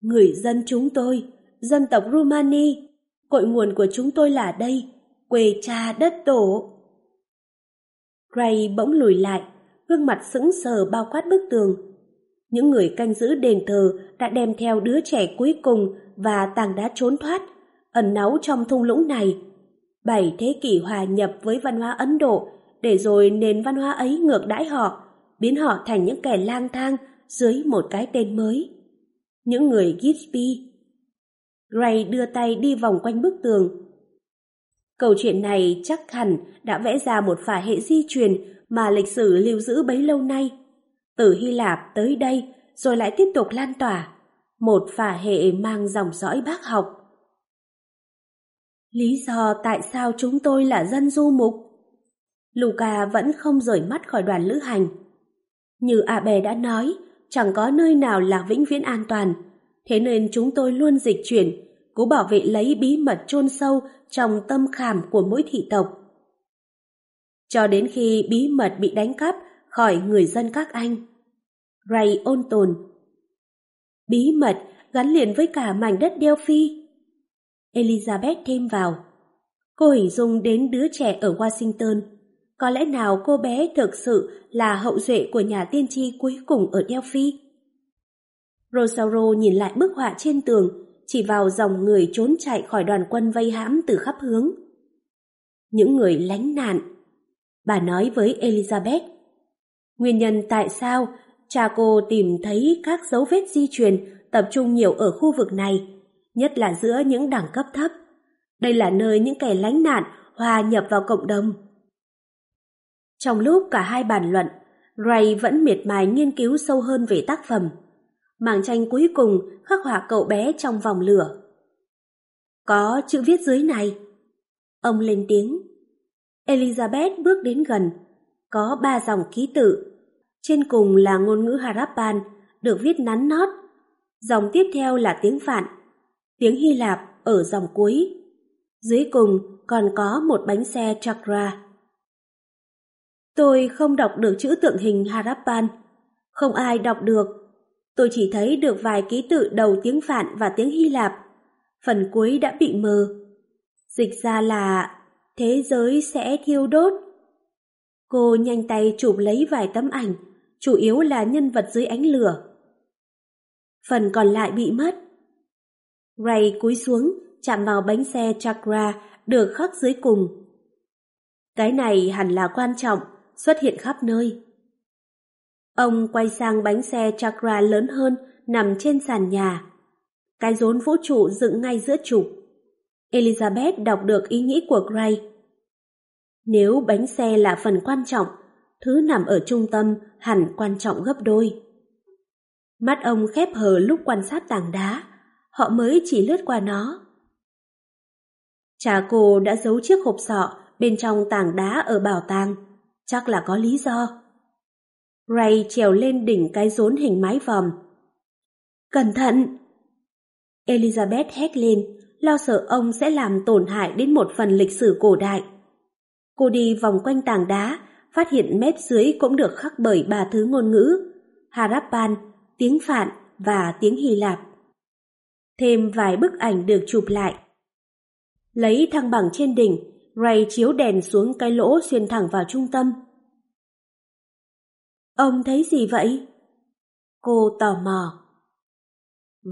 S1: Người dân chúng tôi, dân tộc Rumani, cội nguồn của chúng tôi là đây, quê cha đất tổ. Ray bỗng lùi lại, gương mặt sững sờ bao quát bức tường. Những người canh giữ đền thờ đã đem theo đứa trẻ cuối cùng và tàng đá trốn thoát, ẩn náu trong thung lũng này. Bảy thế kỷ hòa nhập với văn hóa Ấn Độ, để rồi nền văn hóa ấy ngược đãi họ, biến họ thành những kẻ lang thang dưới một cái tên mới. Những người Gitsby. Ray đưa tay đi vòng quanh bức tường. Câu chuyện này chắc hẳn đã vẽ ra một phả hệ di truyền mà lịch sử lưu giữ bấy lâu nay. Từ Hy Lạp tới đây, rồi lại tiếp tục lan tỏa. Một phả hệ mang dòng dõi bác học. Lý do tại sao chúng tôi là dân du mục? Luca vẫn không rời mắt khỏi đoàn lữ hành. Như Abe đã nói, chẳng có nơi nào là vĩnh viễn an toàn, thế nên chúng tôi luôn dịch chuyển, cố bảo vệ lấy bí mật chôn sâu trong tâm khảm của mỗi thị tộc. Cho đến khi bí mật bị đánh cắp khỏi người dân các anh. Ray ôn tồn Bí mật gắn liền với cả mảnh đất Delphi. Elizabeth thêm vào. Cô hình dung đến đứa trẻ ở Washington. Có lẽ nào cô bé thực sự là hậu duệ của nhà tiên tri cuối cùng ở Delphi? Rosauro nhìn lại bức họa trên tường, chỉ vào dòng người trốn chạy khỏi đoàn quân vây hãm từ khắp hướng. Những người lánh nạn. Bà nói với Elizabeth. Nguyên nhân tại sao cha cô tìm thấy các dấu vết di truyền tập trung nhiều ở khu vực này, nhất là giữa những đẳng cấp thấp. Đây là nơi những kẻ lánh nạn hòa nhập vào cộng đồng. Trong lúc cả hai bàn luận, Ray vẫn miệt mài nghiên cứu sâu hơn về tác phẩm. Mảng tranh cuối cùng khắc họa cậu bé trong vòng lửa. Có chữ viết dưới này. Ông lên tiếng. Elizabeth bước đến gần. Có ba dòng ký tự. Trên cùng là ngôn ngữ Harappan, được viết nắn nót. Dòng tiếp theo là tiếng Phạn, tiếng Hy Lạp ở dòng cuối. Dưới cùng còn có một bánh xe chakra. Tôi không đọc được chữ tượng hình Harappan. Không ai đọc được. Tôi chỉ thấy được vài ký tự đầu tiếng Phạn và tiếng Hy Lạp. Phần cuối đã bị mờ. Dịch ra là thế giới sẽ thiêu đốt. Cô nhanh tay chụp lấy vài tấm ảnh, chủ yếu là nhân vật dưới ánh lửa. Phần còn lại bị mất. Ray cúi xuống, chạm vào bánh xe chakra được khắc dưới cùng. Cái này hẳn là quan trọng, xuất hiện khắp nơi. Ông quay sang bánh xe chakra lớn hơn nằm trên sàn nhà. Cái rốn vũ trụ dựng ngay giữa trục. Elizabeth đọc được ý nghĩ của Gray. Nếu bánh xe là phần quan trọng, thứ nằm ở trung tâm hẳn quan trọng gấp đôi. Mắt ông khép hờ lúc quan sát tảng đá, họ mới chỉ lướt qua nó. Cha cô đã giấu chiếc hộp sọ bên trong tảng đá ở bảo tàng, chắc là có lý do. Ray trèo lên đỉnh cái rốn hình mái vòm. Cẩn thận! Elizabeth hét lên, lo sợ ông sẽ làm tổn hại đến một phần lịch sử cổ đại. Cô đi vòng quanh tảng đá, phát hiện mép dưới cũng được khắc bởi ba thứ ngôn ngữ, Harappan, tiếng Phạn và tiếng Hy Lạp. Thêm vài bức ảnh được chụp lại. Lấy thăng bằng trên đỉnh, Ray chiếu đèn xuống cái lỗ xuyên thẳng vào trung tâm. Ông thấy gì vậy? Cô tò mò.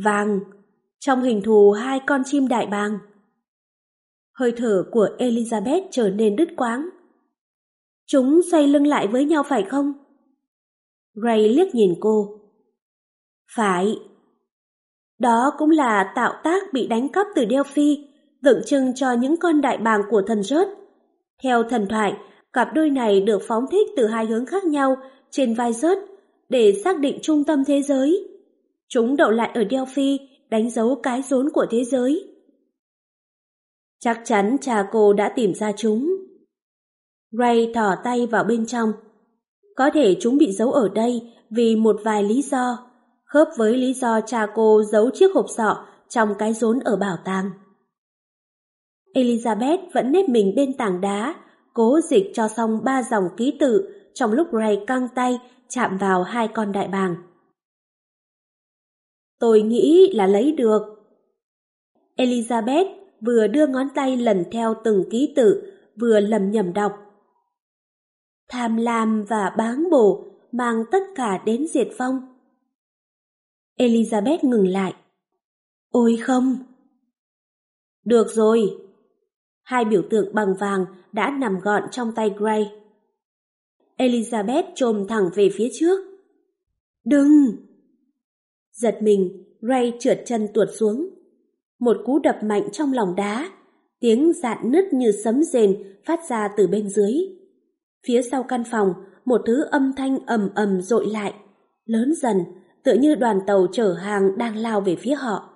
S1: Vàng, trong hình thù hai con chim đại bàng. Hơi thở của Elizabeth trở nên đứt quáng. Chúng xoay lưng lại với nhau phải không? Ray liếc nhìn cô. Phải. Đó cũng là tạo tác bị đánh cắp từ Delphi, tượng trưng cho những con đại bàng của thần rớt. Theo thần thoại, cặp đôi này được phóng thích từ hai hướng khác nhau trên vai rớt để xác định trung tâm thế giới. Chúng đậu lại ở Delphi, đánh dấu cái rốn của thế giới. Chắc chắn cha cô đã tìm ra chúng. Ray thỏ tay vào bên trong. Có thể chúng bị giấu ở đây vì một vài lý do, khớp với lý do cha cô giấu chiếc hộp sọ trong cái rốn ở bảo tàng. Elizabeth vẫn nếp mình bên tảng đá, cố dịch cho xong ba dòng ký tự trong lúc Ray căng tay chạm vào hai con đại bàng. Tôi nghĩ là lấy được. Elizabeth vừa đưa ngón tay lần theo từng ký tự, vừa lầm nhầm đọc. Tham lam và báng bổ mang tất cả đến diệt vong. Elizabeth ngừng lại. Ôi không! Được rồi! Hai biểu tượng bằng vàng đã nằm gọn trong tay Gray. Elizabeth trồm thẳng về phía trước. Đừng! Giật mình, Ray trượt chân tuột xuống. Một cú đập mạnh trong lòng đá, tiếng dạn nứt như sấm rền phát ra từ bên dưới. Phía sau căn phòng, một thứ âm thanh ầm ầm dội lại, lớn dần, tựa như đoàn tàu chở hàng đang lao về phía họ.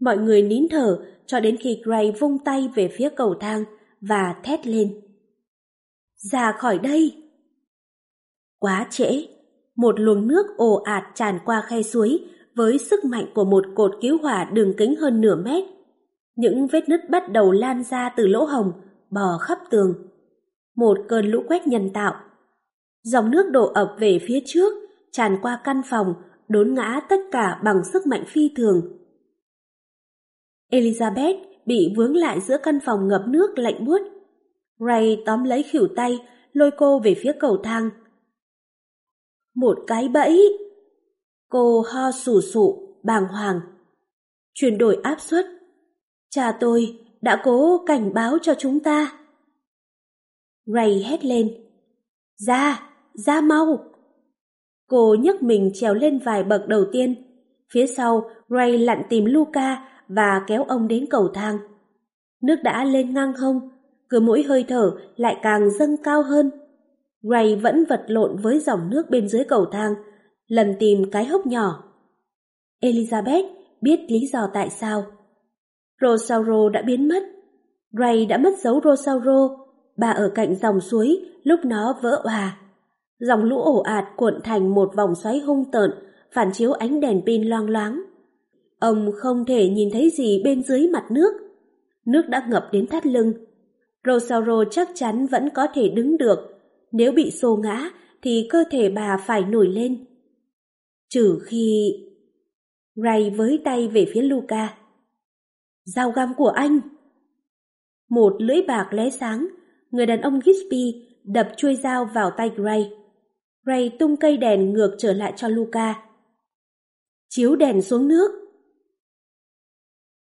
S1: Mọi người nín thở cho đến khi Gray vung tay về phía cầu thang và thét lên. Ra khỏi đây! Quá trễ, một luồng nước ồ ạt tràn qua khe suối với sức mạnh của một cột cứu hỏa đường kính hơn nửa mét. Những vết nứt bắt đầu lan ra từ lỗ hồng, bò khắp tường. Một cơn lũ quét nhân tạo. Dòng nước đổ ập về phía trước, tràn qua căn phòng, đốn ngã tất cả bằng sức mạnh phi thường. Elizabeth bị vướng lại giữa căn phòng ngập nước lạnh buốt. Ray tóm lấy khỉu tay, lôi cô về phía cầu thang. Một cái bẫy! Cô ho sù sụ, bàng hoàng. Chuyển đổi áp suất. Cha tôi đã cố cảnh báo cho chúng ta. Ray hét lên. Ra, ra mau! Cô nhấc mình trèo lên vài bậc đầu tiên. Phía sau, Ray lặn tìm Luca và kéo ông đến cầu thang. Nước đã lên ngang hông, cứ mỗi hơi thở lại càng dâng cao hơn. Ray vẫn vật lộn với dòng nước bên dưới cầu thang, lần tìm cái hốc nhỏ. Elizabeth biết lý do tại sao. Rosauro đã biến mất. Ray đã mất dấu Rosauro, bà ở cạnh dòng suối lúc nó vỡ òa. Dòng lũ ổ ạt cuộn thành một vòng xoáy hung tợn, phản chiếu ánh đèn pin loang loáng. Ông không thể nhìn thấy gì bên dưới mặt nước. Nước đã ngập đến thắt lưng. Rosauro chắc chắn vẫn có thể đứng được. Nếu bị xô ngã thì cơ thể bà phải nổi lên. Trừ khi... Ray với tay về phía Luca. Dao găm của anh! Một lưỡi bạc lóe sáng, người đàn ông Gisby đập chuôi dao vào tay Gray. Ray tung cây đèn ngược trở lại cho Luca. Chiếu đèn xuống nước.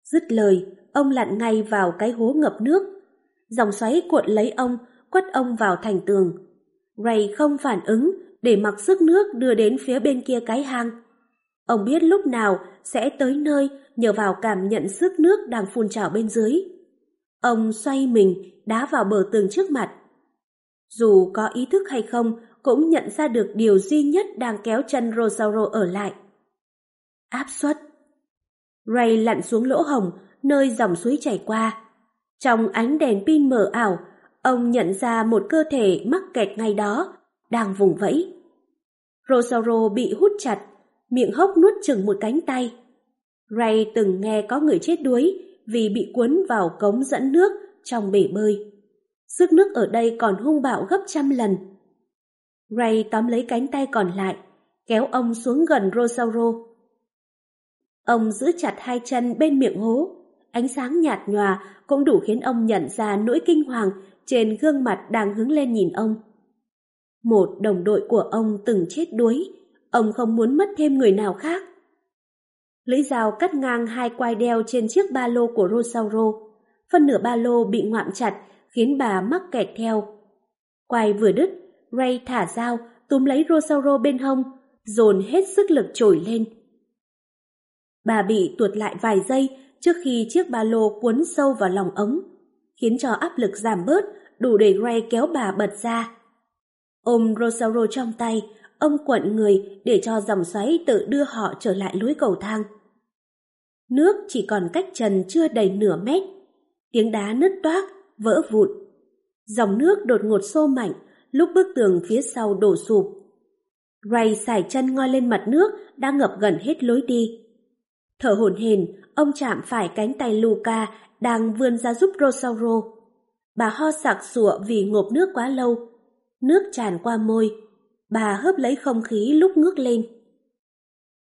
S1: Dứt lời, ông lặn ngay vào cái hố ngập nước. Dòng xoáy cuộn lấy ông, quất ông vào thành tường. Ray không phản ứng để mặc sức nước đưa đến phía bên kia cái hang. Ông biết lúc nào sẽ tới nơi nhờ vào cảm nhận sức nước đang phun trào bên dưới. Ông xoay mình, đá vào bờ tường trước mặt. Dù có ý thức hay không, cũng nhận ra được điều duy nhất đang kéo chân Rosauro ở lại. Áp suất. Ray lặn xuống lỗ hồng, nơi dòng suối chảy qua. Trong ánh đèn pin mờ ảo, ông nhận ra một cơ thể mắc kẹt ngay đó, đang vùng vẫy. Rosauro bị hút chặt, miệng hốc nuốt chừng một cánh tay. Ray từng nghe có người chết đuối vì bị cuốn vào cống dẫn nước trong bể bơi. Sức nước ở đây còn hung bạo gấp trăm lần. Ray tóm lấy cánh tay còn lại, kéo ông xuống gần Rosauro. Ông giữ chặt hai chân bên miệng hố, ánh sáng nhạt nhòa cũng đủ khiến ông nhận ra nỗi kinh hoàng trên gương mặt đang hướng lên nhìn ông. Một đồng đội của ông từng chết đuối, ông không muốn mất thêm người nào khác. Lưỡi dao cắt ngang hai quai đeo trên chiếc ba lô của Rosauro. Phân nửa ba lô bị ngoạm chặt, khiến bà mắc kẹt theo. Quai vừa đứt, Ray thả dao, túm lấy Rosauro bên hông, dồn hết sức lực trồi lên. Bà bị tuột lại vài giây trước khi chiếc ba lô cuốn sâu vào lòng ống, khiến cho áp lực giảm bớt, đủ để Gray kéo bà bật ra. Ôm Rosauro trong tay, ông quận người để cho dòng xoáy tự đưa họ trở lại lối cầu thang. Nước chỉ còn cách trần chưa đầy nửa mét. Tiếng đá nứt toác, vỡ vụn. Dòng nước đột ngột xô mạnh, lúc bức tường phía sau đổ sụp. Ray xài chân ngoi lên mặt nước đã ngập gần hết lối đi. Thở hổn hển, ông chạm phải cánh tay Luca đang vươn ra giúp Rosauro. Bà ho sặc sụa vì ngộp nước quá lâu. Nước tràn qua môi. Bà hớp lấy không khí lúc ngước lên.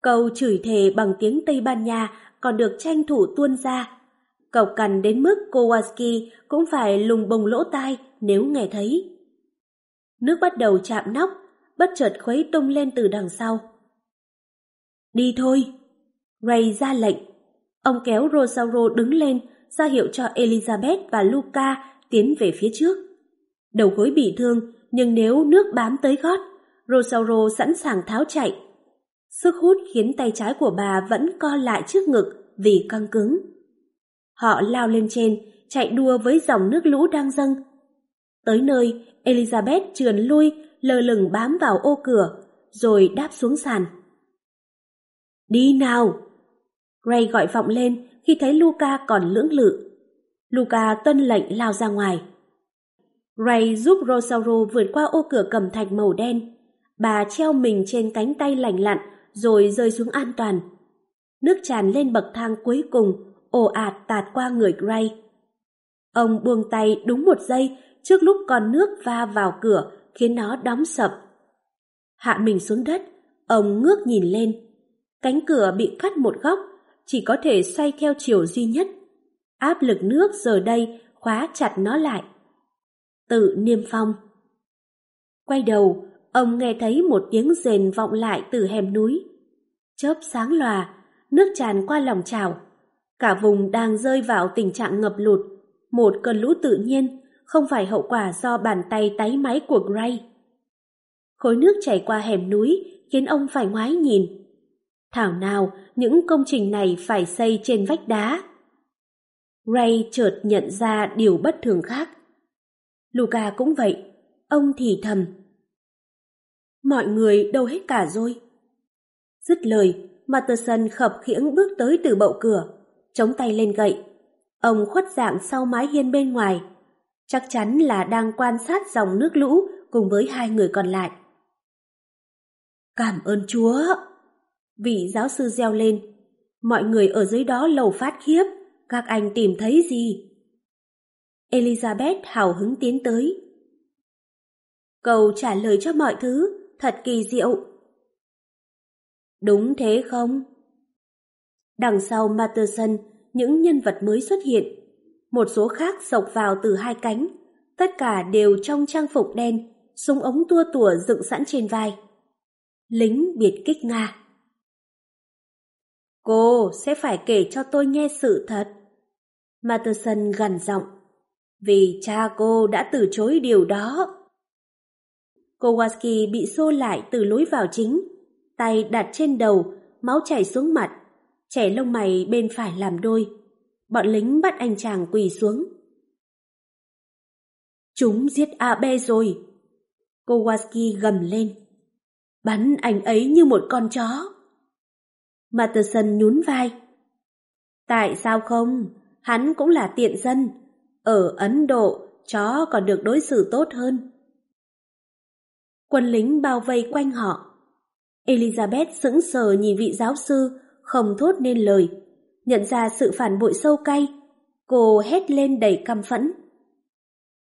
S1: Câu chửi thề bằng tiếng Tây Ban Nha còn được tranh thủ tuôn ra. Cộc cằn đến mức Kowalski cũng phải lùng bồng lỗ tai nếu nghe thấy. Nước bắt đầu chạm nóc, bất chợt khuấy tung lên từ đằng sau. Đi thôi! Ray ra lệnh. Ông kéo Rosauro đứng lên, ra hiệu cho Elizabeth và Luca tiến về phía trước. Đầu gối bị thương, nhưng nếu nước bám tới gót, Rosauro sẵn sàng tháo chạy. Sức hút khiến tay trái của bà vẫn co lại trước ngực vì căng cứng. Họ lao lên trên, chạy đua với dòng nước lũ đang dâng. Tới nơi, Elizabeth trườn lui, lờ lửng bám vào ô cửa, rồi đáp xuống sàn. Đi nào! Ray gọi vọng lên khi thấy Luca còn lưỡng lự. Luca tuân lệnh lao ra ngoài. Ray giúp Rosauro vượt qua ô cửa cầm thạch màu đen. Bà treo mình trên cánh tay lành lặn rồi rơi xuống an toàn. Nước tràn lên bậc thang cuối cùng, ồ ạt tạt qua người Gray. Ông buông tay đúng một giây trước lúc con nước va vào cửa khiến nó đóng sập. Hạ mình xuống đất, ông ngước nhìn lên. Cánh cửa bị cắt một góc, chỉ có thể xoay theo chiều duy nhất. Áp lực nước giờ đây khóa chặt nó lại. Tự niêm phong. Quay đầu, ông nghe thấy một tiếng rền vọng lại từ hẻm núi. Chớp sáng lòa, nước tràn qua lòng trào. Cả vùng đang rơi vào tình trạng ngập lụt, một cơn lũ tự nhiên, không phải hậu quả do bàn tay táy máy của Gray. Khối nước chảy qua hẻm núi khiến ông phải ngoái nhìn. Thảo nào những công trình này phải xây trên vách đá. Ray chợt nhận ra điều bất thường khác. Luca cũng vậy, ông thì thầm. Mọi người đâu hết cả rồi. Dứt lời, Matterson khập khiễng bước tới từ bậu cửa, chống tay lên gậy. Ông khuất dạng sau mái hiên bên ngoài, chắc chắn là đang quan sát dòng nước lũ cùng với hai người còn lại. Cảm ơn Chúa! Vị giáo sư reo lên. Mọi người ở dưới đó lầu phát khiếp, các anh tìm thấy gì? Elizabeth hào hứng tiến tới. Cầu trả lời cho mọi thứ, thật kỳ diệu. Đúng thế không? Đằng sau Matterson, những nhân vật mới xuất hiện. Một số khác sộc vào từ hai cánh. Tất cả đều trong trang phục đen, súng ống tua tủa dựng sẵn trên vai. Lính biệt kích Nga. Cô sẽ phải kể cho tôi nghe sự thật. Matterson gần giọng. Vì cha cô đã từ chối điều đó. Kowalski bị xô lại từ lối vào chính, tay đặt trên đầu, máu chảy xuống mặt, trẻ lông mày bên phải làm đôi. Bọn lính bắt anh chàng quỳ xuống. Chúng giết abe rồi. Kowalski gầm lên. Bắn anh ấy như một con chó. Matterson nhún vai. Tại sao không? Hắn cũng là tiện dân. Ở Ấn Độ, chó còn được đối xử tốt hơn. Quân lính bao vây quanh họ. Elizabeth sững sờ nhìn vị giáo sư, không thốt nên lời. Nhận ra sự phản bội sâu cay, cô hét lên đầy căm phẫn.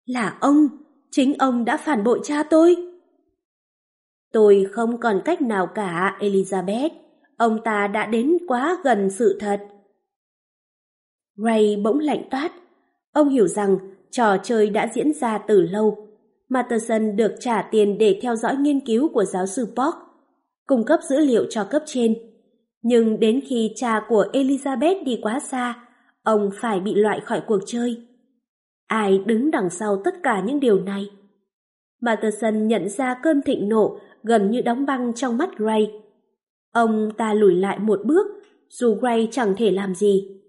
S1: Là ông, chính ông đã phản bội cha tôi. Tôi không còn cách nào cả, Elizabeth. Ông ta đã đến quá gần sự thật. Ray bỗng lạnh toát. Ông hiểu rằng trò chơi đã diễn ra từ lâu. Matterson được trả tiền để theo dõi nghiên cứu của giáo sư Park, cung cấp dữ liệu cho cấp trên. Nhưng đến khi cha của Elizabeth đi quá xa, ông phải bị loại khỏi cuộc chơi. Ai đứng đằng sau tất cả những điều này? Matterson nhận ra cơn thịnh nộ gần như đóng băng trong mắt Gray. Ông ta lùi lại một bước, dù Gray chẳng thể làm gì.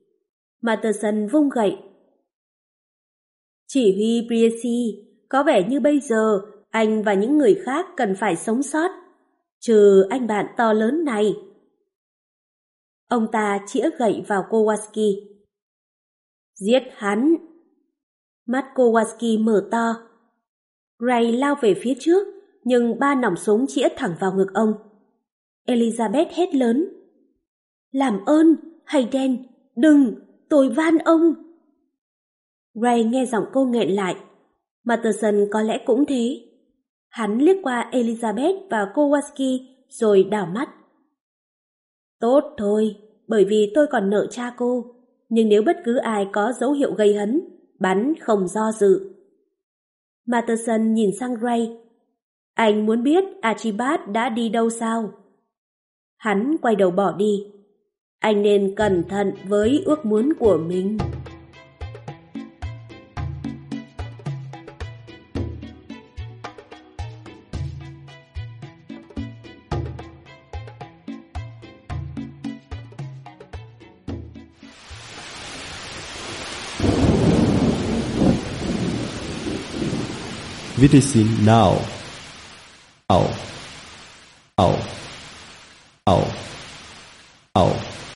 S1: Matterson vung gậy. Chỉ huy Briesi, có vẻ như bây giờ anh và những người khác cần phải sống sót, trừ anh bạn to lớn này. Ông ta chĩa gậy vào Kowalski. Giết hắn! Mắt Kowalski mở to. Gray lao về phía trước, nhưng ba nòng súng chĩa thẳng vào ngực ông. Elizabeth hét lớn. Làm ơn, Hayden, đừng, tôi van ông. Ray nghe giọng cô nghẹn lại. Matterson có lẽ cũng thế. Hắn liếc qua Elizabeth và Kowalski rồi đảo mắt. Tốt thôi, bởi vì tôi còn nợ cha cô. Nhưng nếu bất cứ ai có dấu hiệu gây hấn, bắn không do dự. Matterson nhìn sang Ray. Anh muốn biết Archibald đã đi đâu sao? Hắn quay đầu bỏ đi. Anh nên cẩn thận với ước muốn của mình.
S2: Witnessing now. Now. Now. Now. Now.